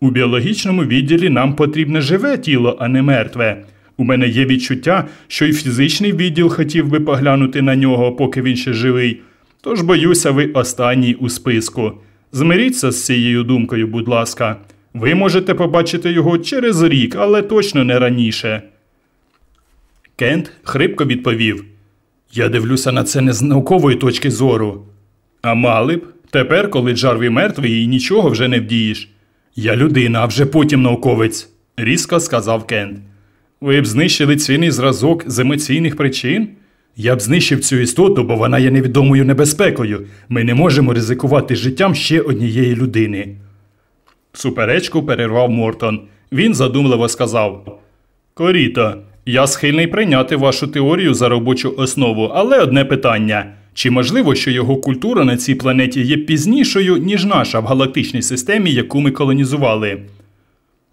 У біологічному відділі нам потрібне живе тіло, а не мертве. У мене є відчуття, що і фізичний відділ хотів би поглянути на нього, поки він ще живий. Тож боюся, ви останній у списку. Змиріться з цією думкою, будь ласка. Ви можете побачити його через рік, але точно не раніше. Кент хрипко відповів: Я дивлюся на це не з наукової точки зору. А мали б, тепер, коли Джарві мертвий і нічого вже не вдієш. Я людина, а вже потім науковець, різко сказав Кент. Ви б знищили цінний зразок з емоційних причин? Я б знищив цю істоту, бо вона є невідомою небезпекою. Ми не можемо ризикувати життям ще однієї людини. Суперечку перервав Мортон. Він задумливо сказав: Коріто, я схильний прийняти вашу теорію за робочу основу, але одне питання: чи можливо, що його культура на цій планеті є пізнішою, ніж наша в галактичній системі, яку ми колонізували?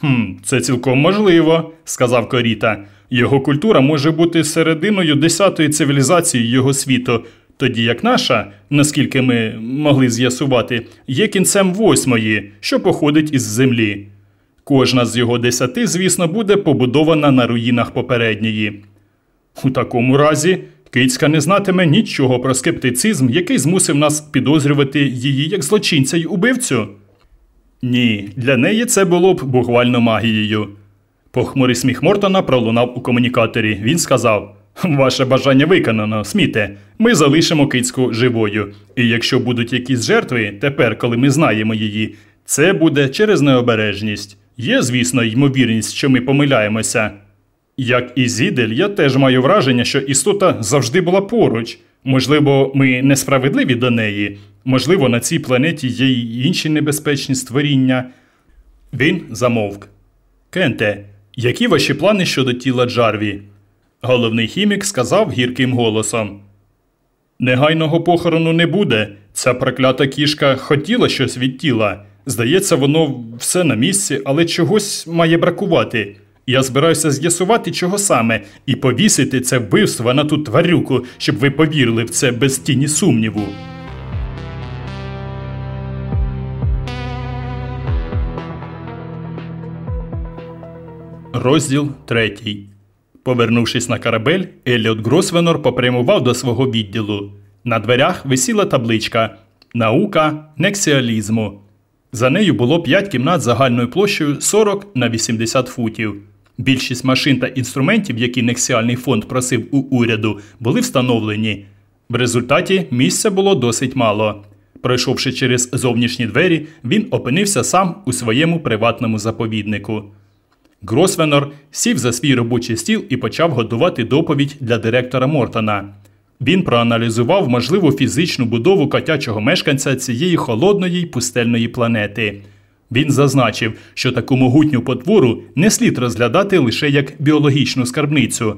«Хм, Це цілком можливо, сказав Коріта. Його культура може бути серединою десятої цивілізації його світу, тоді як наша, наскільки ми могли з'ясувати, є кінцем восьмої, що походить із землі. Кожна з його десяти, звісно, буде побудована на руїнах попередньої. У такому разі Кицька не знатиме нічого про скептицизм, який змусив нас підозрювати її як злочинця й убивцю. Ні, для неї це було б буквально магією. Похмурий сміх Мортона пролунав у комунікаторі. Він сказав: Ваше бажання виконано, сміте. Ми залишимо кицьку живою. І якщо будуть якісь жертви, тепер, коли ми знаємо її, це буде через необережність. Є, звісно, ймовірність, що ми помиляємося. Як і Зідель, я теж маю враження, що істота завжди була поруч. Можливо, ми несправедливі до неї, можливо, на цій планеті є й інші небезпечні створіння. Він замовк. Кенте, які ваші плани щодо тіла Джарві? Головний хімік сказав гірким голосом. Негайного похорону не буде. Ця проклята кішка хотіла щось від тіла. Здається, воно все на місці, але чогось має бракувати. Я збираюся з'ясувати, чого саме, і повісити це вбивство на ту тварюку, щоб ви повірили в це без тіні сумніву. Розділ третій. Повернувшись на корабель, Еліот Гросвенор попрямував до свого відділу. На дверях висіла табличка Наука нексіалізму. За нею було 5 кімнат загальною площею 40 на 80 футів. Більшість машин та інструментів, які Нексіальний фонд просив у уряду, були встановлені. В результаті місця було досить мало. Пройшовши через зовнішні двері, він опинився сам у своєму приватному заповіднику. Гросвенор сів за свій робочий стіл і почав готувати доповідь для директора Мортона. Він проаналізував можливу фізичну будову котячого мешканця цієї холодної й пустельної планети. Він зазначив, що таку могутню потвору не слід розглядати лише як біологічну скарбницю.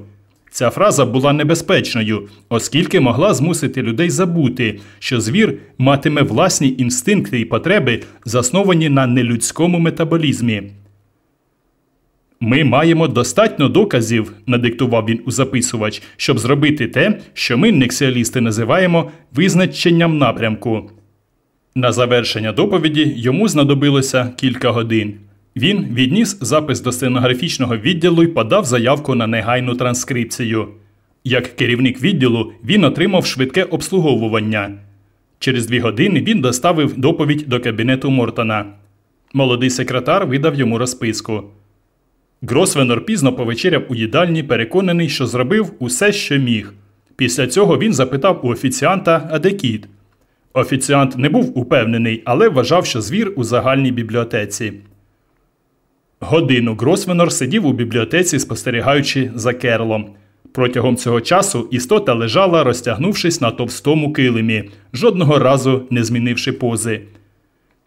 Ця фраза була небезпечною, оскільки могла змусити людей забути, що звір матиме власні інстинкти і потреби, засновані на нелюдському метаболізмі. Ми маємо достатньо доказів, надиктував він у записувач, щоб зробити те, що ми, нексіалісти, називаємо визначенням напрямку. На завершення доповіді йому знадобилося кілька годин. Він відніс запис до стенографічного відділу і подав заявку на негайну транскрипцію. Як керівник відділу він отримав швидке обслуговування. Через дві години він доставив доповідь до кабінету Мортона. Молодий секретар видав йому розписку. Гросвенор пізно повечеряв у їдальні, переконаний, що зробив усе, що міг. Після цього він запитав у офіціанта, а де кіт. Офіціант не був упевнений, але вважав, що звір у загальній бібліотеці. Годину Гросвенор сидів у бібліотеці, спостерігаючи за керлом. Протягом цього часу істота лежала, розтягнувшись на товстому килимі, жодного разу не змінивши пози.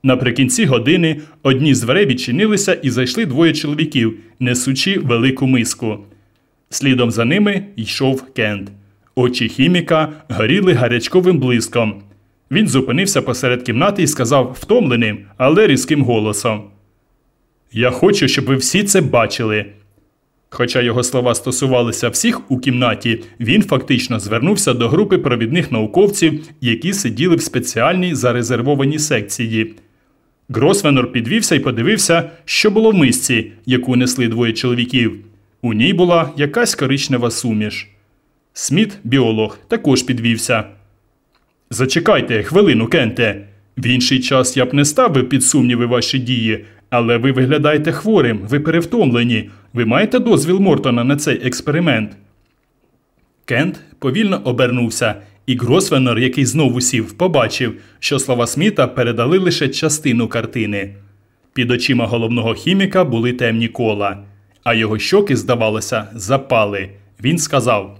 Наприкінці години одні з дверей відчинилися і зайшли двоє чоловіків, несучи велику миску. Слідом за ними йшов Кент. Очі хіміка горіли гарячковим блиском. Він зупинився посеред кімнати і сказав втомленим, але різким голосом: Я хочу, щоб ви всі це бачили. Хоча його слова стосувалися всіх у кімнаті, він фактично звернувся до групи провідних науковців, які сиділи в спеціальній зарезервованій секції. Гросвенор підвівся і подивився, що було в мисці, яку несли двоє чоловіків. У ній була якась коричнева суміш. Сміт, біолог, також підвівся. Зачекайте хвилину, Кенте. В інший час я б не ставив під сумніви ваші дії, але ви виглядаєте хворим, ви перевтомлені. Ви маєте дозвіл Мортона на цей експеримент. Кент повільно обернувся, і Гросвенор, який знову сів, побачив, що слова Сміта передали лише частину картини. Під очима головного хіміка були темні кола, а його щоки, здавалося, запали. Він сказав: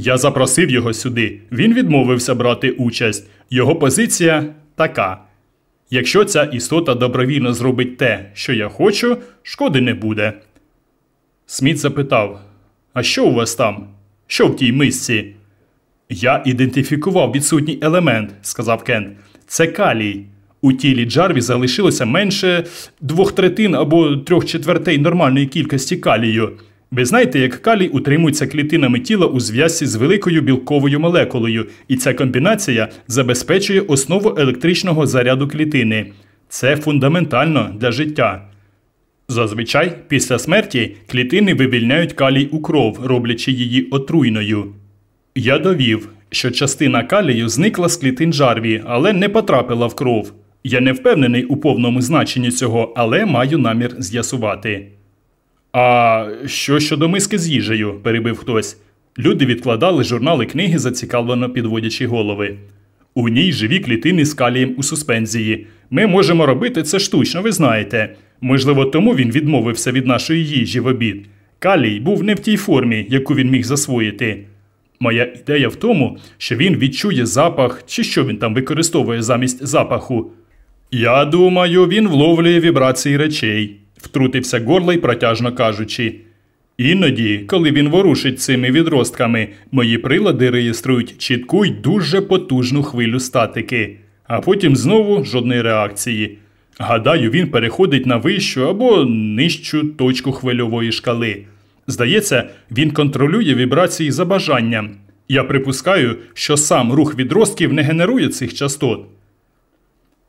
Я запросив його сюди. Він відмовився брати участь. Його позиція така. Якщо ця істота добровільно зробить те, що я хочу, шкоди не буде. Сміт запитав: А що у вас там? Що в тій мисці? Я ідентифікував відсутній елемент, сказав Кент. Це калій. У тілі Джарві залишилося менше двох третин або трьох четвертей нормальної кількості калію. Ви знаєте, як калій утримується клітинами тіла у зв'язці з великою білковою молекулою, і ця комбінація забезпечує основу електричного заряду клітини. Це фундаментально для життя. Зазвичай, після смерті клітини вивільняють калій у кров, роблячи її отруйною. Я довів, що частина калію зникла з клітин жарві, але не потрапила в кров. Я не впевнений у повному значенні цього, але маю намір з'ясувати. А що щодо миски з їжею? перебив хтось. Люди відкладали журнали книги, зацікавлено підводячи голови. У ній живі клітини з калієм у суспензії. Ми можемо робити це штучно, ви знаєте. Можливо, тому він відмовився від нашої їжі в обід. Калій був не в тій формі, яку він міг засвоїти. Моя ідея в тому, що він відчує запах, чи що він там використовує замість запаху. Я думаю, він вловлює вібрації речей, втрутився горлей, протяжно кажучи. Іноді, коли він ворушить цими відростками, мої прилади реєструють чітку й дуже потужну хвилю статики, а потім знову жодної реакції. Гадаю, він переходить на вищу або нижчу точку хвильової шкали. Здається, він контролює вібрації за бажанням. Я припускаю, що сам рух відростків не генерує цих частот.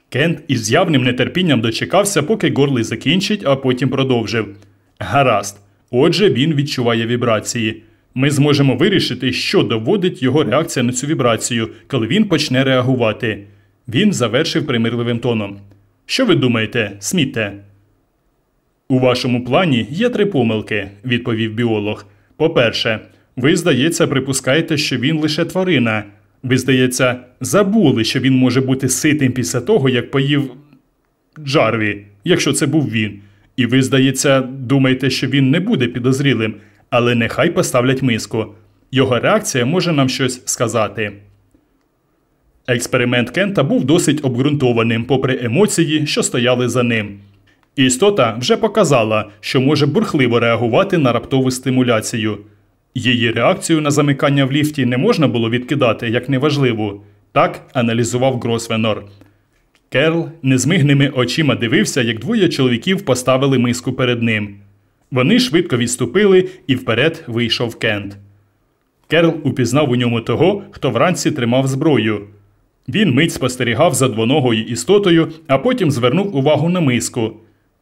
Кент із явним нетерпінням дочекався, поки горлий закінчить, а потім продовжив. Гаразд. Отже, він відчуває вібрації. Ми зможемо вирішити, що доводить його реакція на цю вібрацію, коли він почне реагувати. Він завершив примирливим тоном. Що ви думаєте, смітте? У вашому плані є три помилки, відповів біолог. По-перше, ви, здається, припускаєте, що він лише тварина. Ви, здається, забули, що він може бути ситим після того, як поїв Джарві, якщо це був він. І ви, здається, думаєте, що він не буде підозрілим, але нехай поставлять миску. Його реакція може нам щось сказати. Експеримент Кента був досить обґрунтованим, попри емоції, що стояли за ним. Істота вже показала, що може бурхливо реагувати на раптову стимуляцію. Її реакцію на замикання в ліфті не можна було відкидати як неважливу. Так аналізував Гросвенор. Керл незмигними очима дивився, як двоє чоловіків поставили миску перед ним. Вони швидко відступили і вперед вийшов Кент. Керл упізнав у ньому того, хто вранці тримав зброю. Він мить спостерігав за двоногою істотою, а потім звернув увагу на миску.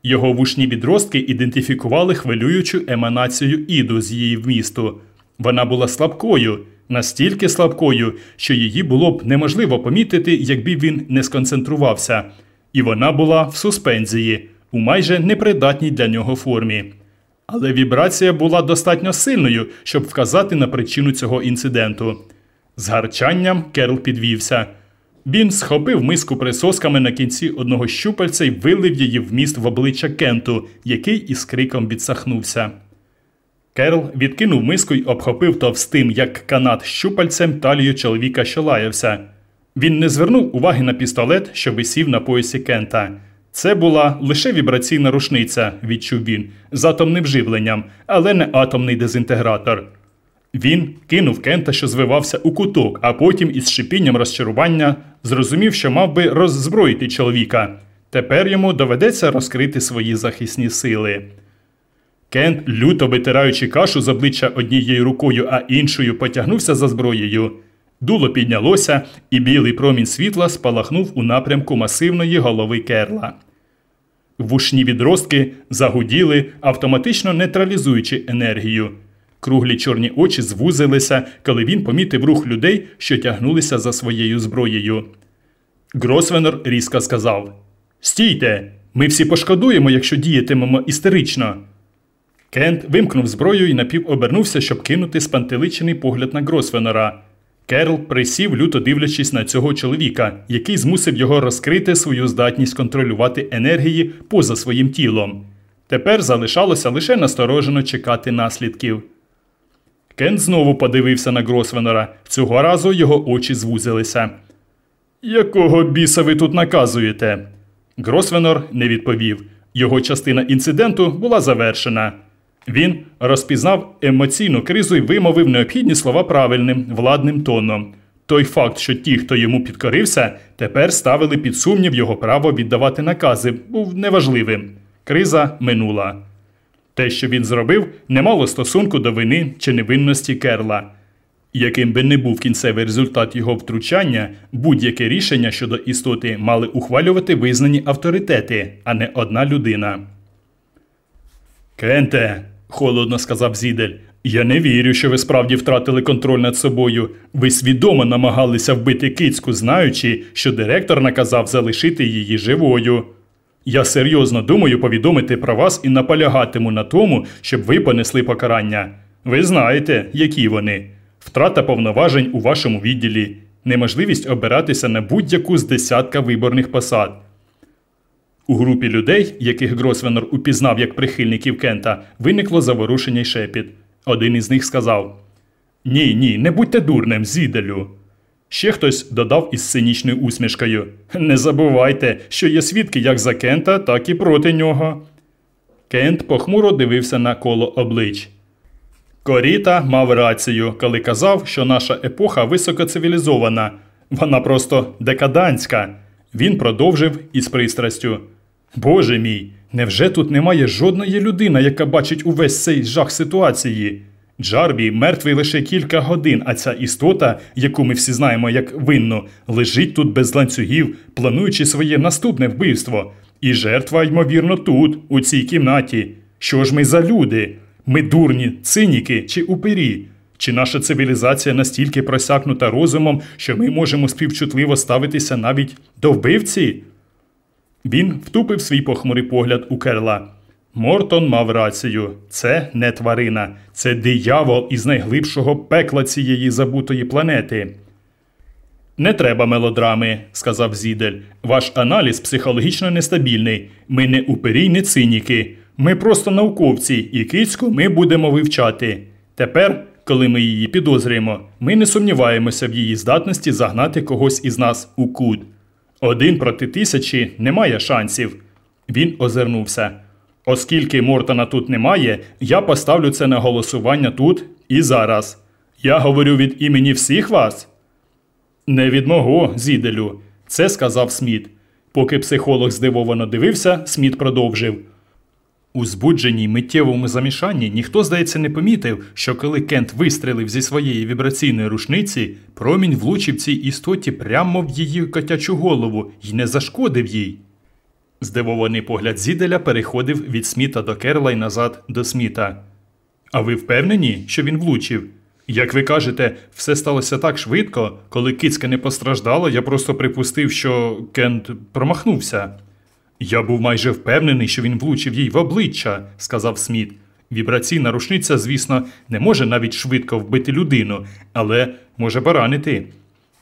Його вушні відростки ідентифікували хвилюючу еманацію іду з її вмісту. Вона була слабкою, настільки слабкою, що її було б неможливо помітити, якби він не сконцентрувався. І вона була в суспензії, у майже непридатній для нього формі. Але вібрація була достатньо сильною, щоб вказати на причину цього інциденту. З гарчанням Керл підвівся. Він схопив миску присосками на кінці одного щупальця і вилив її вміст в обличчя Кенту, який із криком відсахнувся. Керл відкинув миску й обхопив товстим, як канат щупальцем талію чоловіка, що лаявся. Він не звернув уваги на пістолет, що висів на поясі Кента. Це була лише вібраційна рушниця, відчув він, з атомним живленням, але не атомний дезінтегратор. Він кинув Кента, що звивався у куток, а потім із шипінням розчарування зрозумів, що мав би роззброїти чоловіка. Тепер йому доведеться розкрити свої захисні сили. Кент, люто витираючи кашу з обличчя однією рукою, а іншою потягнувся за зброєю. Дуло піднялося, і білий промінь світла спалахнув у напрямку масивної голови керла. Вушні відростки загуділи, автоматично нейтралізуючи енергію. Круглі чорні очі звузилися, коли він помітив рух людей, що тягнулися за своєю зброєю. Гросвенор різко сказав: Стійте! Ми всі пошкодуємо, якщо діятимемо істерично. Кент вимкнув зброю і напівобернувся, щоб кинути спантеличений погляд на Гросвенора. Керл присів, люто дивлячись на цього чоловіка, який змусив його розкрити свою здатність контролювати енергії поза своїм тілом. Тепер залишалося лише насторожено чекати наслідків. Кент знову подивився на Гросвенора. Цього разу його очі звузилися. Якого біса ви тут наказуєте? Гросвенор не відповів. Його частина інциденту була завершена. Він розпізнав емоційну кризу і вимовив необхідні слова правильним, владним тоном. Той факт, що ті, хто йому підкорився, тепер ставили під сумнів його право віддавати накази, був неважливим. Криза минула. Те, що він зробив, не мало стосунку до вини чи невинності Керла. Яким би не був кінцевий результат його втручання, будь-яке рішення щодо істоти мали ухвалювати визнані авторитети, а не одна людина. Кенте, холодно сказав Зідель, я не вірю, що ви справді втратили контроль над собою. Ви свідомо намагалися вбити кицьку, знаючи, що директор наказав залишити її живою. Я серйозно думаю повідомити про вас і наполягатиму на тому, щоб ви понесли покарання. Ви знаєте, які вони. Втрата повноважень у вашому відділі, неможливість обиратися на будь-яку з десятка виборних посад. У групі людей, яких Гросвенор упізнав як прихильників Кента, виникло заворушення й шепіт. Один із них сказав: Ні, ні, не будьте дурним, зіделю. Ще хтось додав із цинічною усмішкою: Не забувайте, що є свідки як за Кента, так і проти нього. Кент похмуро дивився на коло облич. Коріта мав рацію, коли казав, що наша епоха високоцивілізована, вона просто декаданська. Він продовжив із пристрастю. Боже мій, невже тут немає жодної людини, яка бачить увесь цей жах ситуації? Джарбі мертвий лише кілька годин, а ця істота, яку ми всі знаємо як винну, лежить тут без ланцюгів, плануючи своє наступне вбивство. І жертва, ймовірно, тут, у цій кімнаті. Що ж ми за люди? Ми дурні, циніки чи упирі? Чи наша цивілізація настільки просякнута розумом, що ми можемо співчутливо ставитися навіть до вбивці? Він втупив свій похмурий погляд у керла. Мортон мав рацію. Це не тварина, це диявол із найглибшого пекла цієї забутої планети. Не треба мелодрами, сказав Зідель. Ваш аналіз психологічно нестабільний. Ми не упері, не циніки. Ми просто науковці, і кицьку ми будемо вивчати. Тепер, коли ми її підозрюємо, ми не сумніваємося в її здатності загнати когось із нас у кут. Один проти тисячі немає шансів. Він озирнувся. Оскільки Мортона тут немає, я поставлю це на голосування тут і зараз. Я говорю від імені всіх вас. Не від мого, зіделю, це сказав Сміт. Поки психолог здивовано дивився, Сміт продовжив. У збудженій миттєвому замішанні ніхто, здається, не помітив, що коли Кент вистрелив зі своєї вібраційної рушниці, промінь влучив цій істоті прямо в її котячу голову і не зашкодив їй. Здивований погляд зіделя переходив від Сміта до Керла й назад до Сміта. А ви впевнені, що він влучив? Як ви кажете, все сталося так швидко, коли кицька не постраждала, я просто припустив, що Кент промахнувся. Я був майже впевнений, що він влучив їй в обличчя, сказав Сміт. Вібраційна рушниця, звісно, не може навіть швидко вбити людину, але може поранити.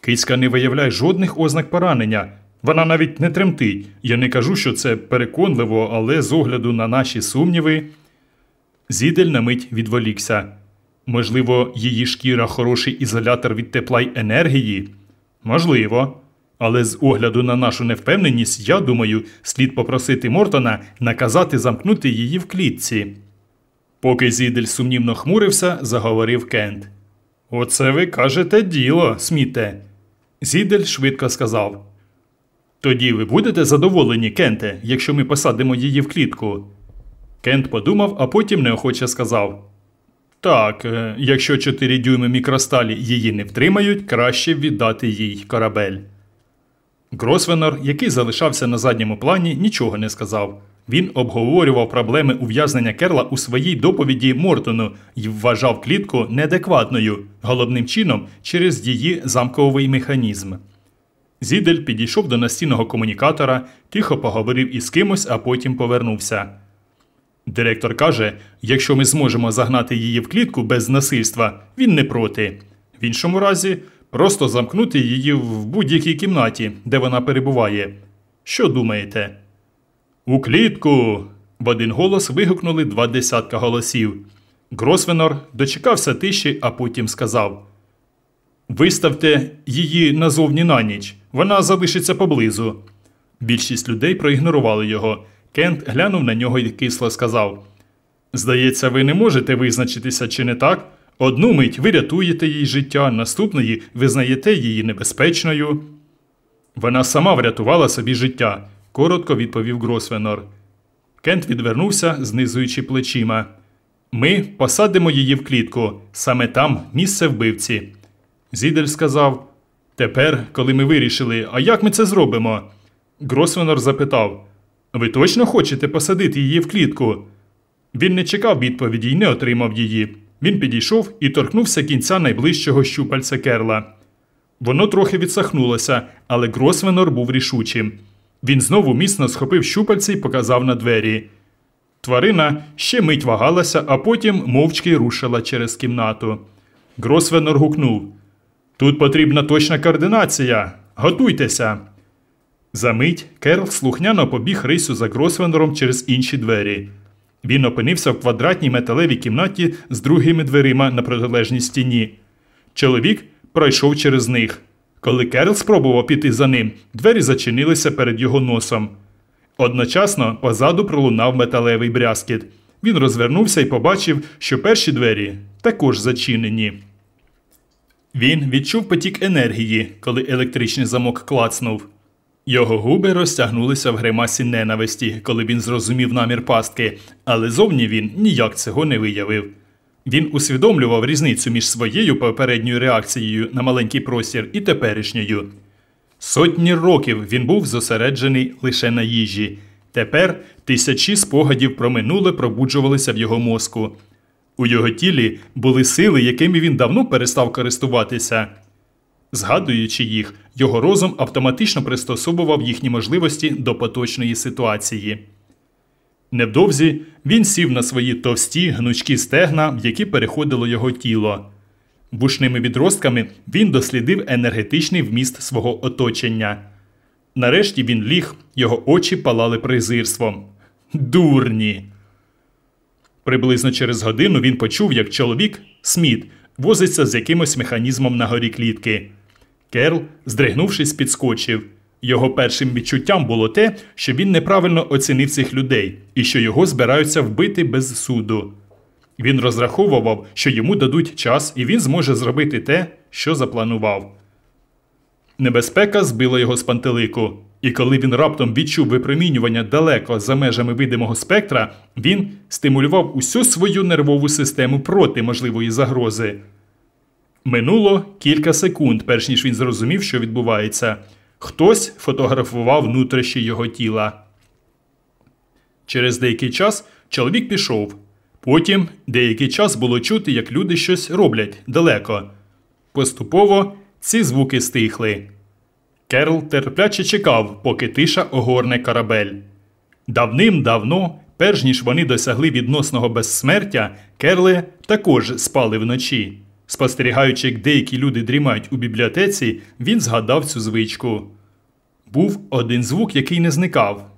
Кицька не виявляє жодних ознак поранення. Вона навіть не тремтить. Я не кажу, що це переконливо, але з огляду на наші сумніви. Зідель на мить відволікся. Можливо, її шкіра хороший ізолятор від тепла й енергії? Можливо. Але з огляду на нашу невпевненість, я думаю, слід попросити Мортона наказати замкнути її в клітці. Поки Зідель сумнівно хмурився, заговорив Кент. Оце ви кажете діло, сміте. Зідель швидко сказав. Тоді ви будете задоволені, Кенте, якщо ми посадимо її в клітку. Кент подумав, а потім неохоче сказав. Так, е, якщо 4 дюйми мікросталі її не втримають, краще віддати їй корабель. Гросвенор, який залишався на задньому плані, нічого не сказав. Він обговорював проблеми ув'язнення Керла у своїй доповіді Мортону і вважав клітку неадекватною, головним чином через її замковий механізм. Зідель підійшов до настінного комунікатора, тихо поговорив із кимось, а потім повернувся. Директор каже: якщо ми зможемо загнати її в клітку без насильства, він не проти. В іншому разі, просто замкнути її в будь-якій кімнаті, де вона перебуває. Що думаєте? У клітку. в один голос вигукнули два десятка голосів. Гросвенор дочекався тиші, а потім сказав: Виставте її назовні на ніч, вона залишиться поблизу. Більшість людей проігнорували його. Кент глянув на нього і кисло сказав: Здається, ви не можете визначитися, чи не так? Одну мить ви рятуєте їй життя, наступної визнаєте її небезпечною. Вона сама врятувала собі життя, коротко відповів Гросвенор. Кент відвернувся, знизуючи плечима. Ми посадимо її в клітку, саме там місце вбивці. Зідель сказав: Тепер, коли ми вирішили, а як ми це зробимо? Гросвенор запитав: Ви точно хочете посадити її в клітку? Він не чекав відповіді і не отримав її. Він підійшов і торкнувся кінця найближчого щупальця керла. Воно трохи відсахнулося, але Гросвенор був рішучим. Він знову міцно схопив щупальці і показав на двері. Тварина ще мить вагалася, а потім мовчки рушила через кімнату. Гросвенор гукнув Тут потрібна точна координація. Готуйтеся. За мить Керл слухняно побіг рису за Гросвенором через інші двері. Він опинився в квадратній металевій кімнаті з другими дверима на протилежній стіні. Чоловік пройшов через них. Коли Керл спробував піти за ним, двері зачинилися перед його носом. Одночасно позаду пролунав металевий брязкіт. Він розвернувся і побачив, що перші двері також зачинені. Він відчув потік енергії, коли електричний замок клацнув. Його губи розтягнулися в гримасі ненависті, коли він зрозумів намір пастки, але зовні він ніяк цього не виявив. Він усвідомлював різницю між своєю попередньою реакцією на маленький простір і теперішньою. Сотні років він був зосереджений лише на їжі. Тепер тисячі спогадів про минуле пробуджувалися в його мозку. У його тілі були сили, якими він давно перестав користуватися. Згадуючи їх, його розум автоматично пристосовував їхні можливості до поточної ситуації. Невдовзі він сів на свої товсті гнучкі стегна, в які переходило його тіло. Бушними відростками він дослідив енергетичний вміст свого оточення. Нарешті він ліг, його очі палали презирством. Дурні! Приблизно через годину він почув, як чоловік, Сміт, возиться з якимось механізмом на горі клітки. Керл, здригнувшись, підскочив. Його першим відчуттям було те, що він неправильно оцінив цих людей і що його збираються вбити без суду. Він розраховував, що йому дадуть час, і він зможе зробити те, що запланував. Небезпека збила його з пантелику, і коли він раптом відчув випромінювання далеко за межами видимого спектра, він стимулював усю свою нервову систему проти можливої загрози. Минуло кілька секунд, перш ніж він зрозумів, що відбувається. Хтось фотографував нутрощі його тіла. Через деякий час чоловік пішов. Потім деякий час було чути, як люди щось роблять далеко. Поступово ці звуки стихли. Керл терпляче чекав, поки тиша огорне корабель. Давним-давно, перш ніж вони досягли відносного безсмертя, керли також спали вночі. Спостерігаючи, як деякі люди дрімають у бібліотеці, він згадав цю звичку. Був один звук, який не зникав.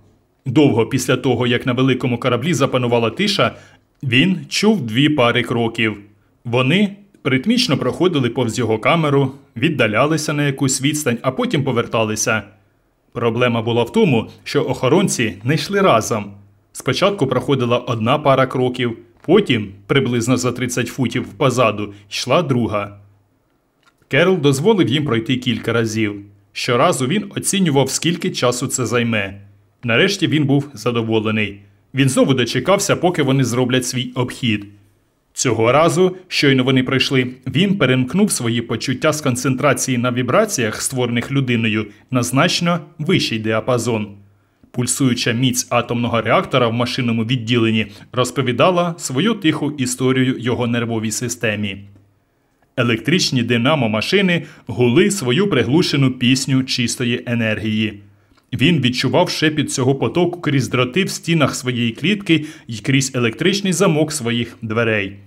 Довго після того, як на великому кораблі запанувала тиша, він чув дві пари кроків. Вони ритмічно проходили повз його камеру, віддалялися на якусь відстань, а потім поверталися. Проблема була в тому, що охоронці не йшли разом. Спочатку проходила одна пара кроків, потім, приблизно за 30 футів позаду, йшла друга. Керл дозволив їм пройти кілька разів. Щоразу він оцінював, скільки часу це займе. Нарешті він був задоволений. Він знову дочекався, поки вони зроблять свій обхід. Цього разу, щойно вони пройшли, він перемкнув свої почуття з концентрації на вібраціях, створених людиною, на значно вищий діапазон. Пульсуюча міць атомного реактора в машинному відділенні розповідала свою тиху історію його нервовій системі. Електричні динамо машини гули свою приглушену пісню чистої енергії. Він відчував шепіт цього потоку крізь дроти в стінах своєї клітки і крізь електричний замок своїх дверей.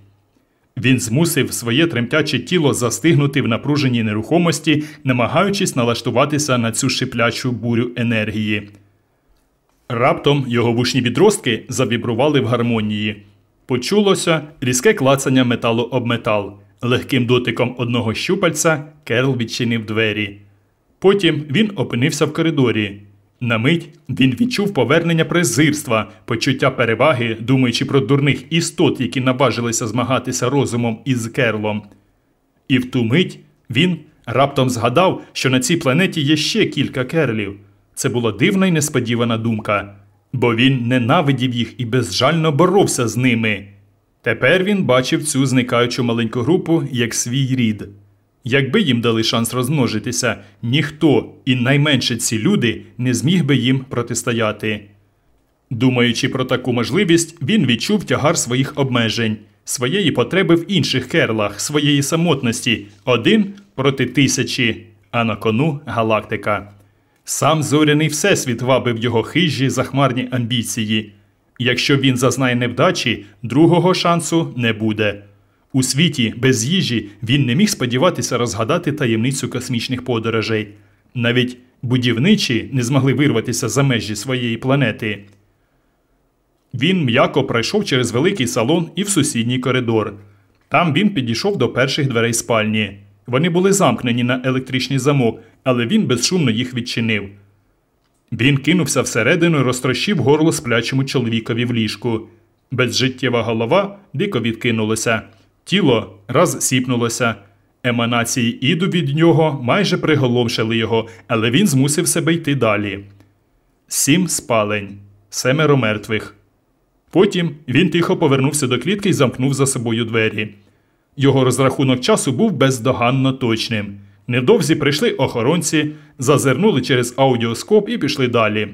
Він змусив своє тремтяче тіло застигнути в напруженій нерухомості, намагаючись налаштуватися на цю шиплячу бурю енергії. Раптом його вушні відростки завібрували в гармонії. Почулося різке клацання металу об метал. Легким дотиком одного щупальця Керл відчинив двері. Потім він опинився в коридорі. На мить він відчув повернення презирства, почуття переваги, думаючи про дурних істот, які наважилися змагатися розумом із Керлом. І в ту мить він раптом згадав, що на цій планеті є ще кілька керлів. Це була дивна й несподівана думка, бо він ненавидів їх і безжально боровся з ними. Тепер він бачив цю зникаючу маленьку групу як свій рід. Якби їм дали шанс розмножитися, ніхто і найменше ці люди не зміг би їм протистояти. Думаючи про таку можливість, він відчув тягар своїх обмежень, своєї потреби в інших керлах, своєї самотності один проти тисячі, а на кону галактика. Сам зоряний всесвіт вабив його хижі захмарні амбіції. Якщо він зазнає невдачі, другого шансу не буде. У світі без їжі він не міг сподіватися розгадати таємницю космічних подорожей. Навіть будівничі не змогли вирватися за межі своєї планети. Він м'яко пройшов через великий салон і в сусідній коридор. Там він підійшов до перших дверей спальні. Вони були замкнені на електричний замок, але він безшумно їх відчинив. Він кинувся всередину і розтрощив горло сплячому чоловікові в ліжку. Безжиттєва голова дико відкинулася. Тіло раз сіпнулося. Еманації іду від нього майже приголомшили його, але він змусив себе йти далі. Сім спалень, семеро мертвих. Потім він тихо повернувся до клітки і замкнув за собою двері. Його розрахунок часу був бездоганно точним. Невдовзі прийшли охоронці, зазирнули через аудіоскоп і пішли далі.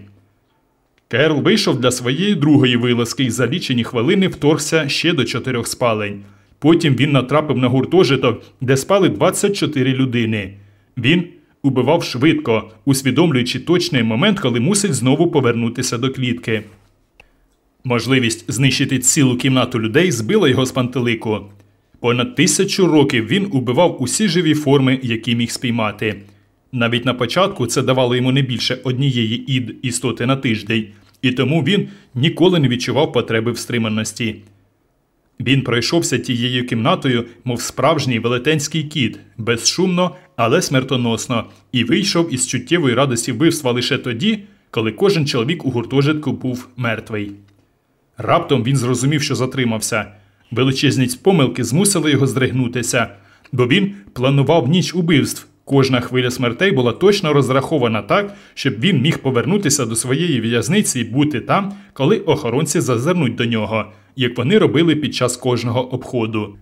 Керл вийшов для своєї другої вилазки і за лічені хвилини вторгся ще до чотирьох спалень. Потім він натрапив на гуртожиток, де спали 24 людини. Він убивав швидко, усвідомлюючи точний момент, коли мусить знову повернутися до клітки. Можливість знищити цілу кімнату людей збила його з пантелику. Понад тисячу років він убивав усі живі форми, які міг спіймати. Навіть на початку це давало йому не більше однієї ід істоти на тиждень, і тому він ніколи не відчував потреби в стриманості. Він пройшовся тією кімнатою, мов справжній велетенський кіт, безшумно, але смертоносно, і вийшов із чуттєвої радості вбивства лише тоді, коли кожен чоловік у гуртожитку був мертвий. Раптом він зрозумів, що затримався. Величезність помилки змусили його здригнутися, бо він планував ніч убивств. Кожна хвиля смертей була точно розрахована так, щоб він міг повернутися до своєї в'язниці і бути там, коли охоронці зазирнуть до нього, як вони робили під час кожного обходу.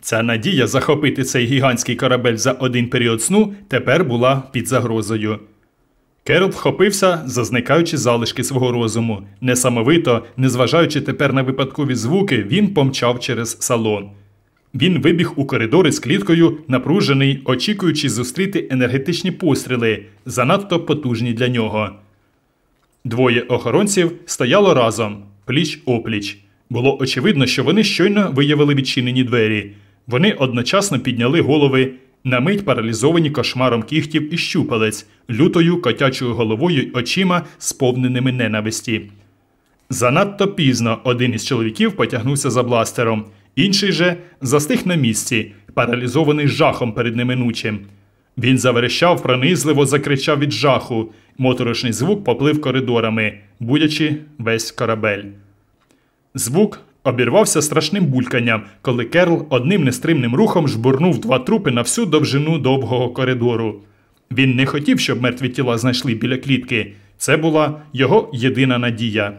Ця надія захопити цей гігантський корабель за один період сну тепер була під загрозою. Керл вхопився за зникаючі залишки свого розуму. Несамовито, незважаючи тепер на випадкові звуки, він помчав через салон. Він вибіг у коридори з кліткою, напружений, очікуючи зустріти енергетичні постріли, занадто потужні для нього. Двоє охоронців стояло разом, пліч опліч. Було очевидно, що вони щойно виявили відчинені двері. Вони одночасно підняли голови, на мить паралізовані кошмаром кіхтів і щупалець, лютою котячою головою й очима, сповненими ненависті. Занадто пізно один із чоловіків потягнувся за бластером, інший же застиг на місці, паралізований жахом перед неминучим. Він заверещав, пронизливо закричав від жаху. Моторошний звук поплив коридорами, будячи весь корабель. Звук обірвався страшним бульканням, коли Керл одним нестримним рухом жбурнув два трупи на всю довжину довгого коридору. Він не хотів, щоб мертві тіла знайшли біля клітки. Це була його єдина надія.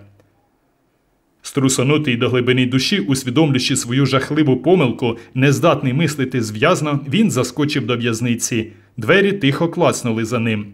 Струсонутий до глибини душі, усвідомлюючи свою жахливу помилку, нездатний мислити зв'язно, він заскочив до в'язниці. Двері тихо клацнули за ним.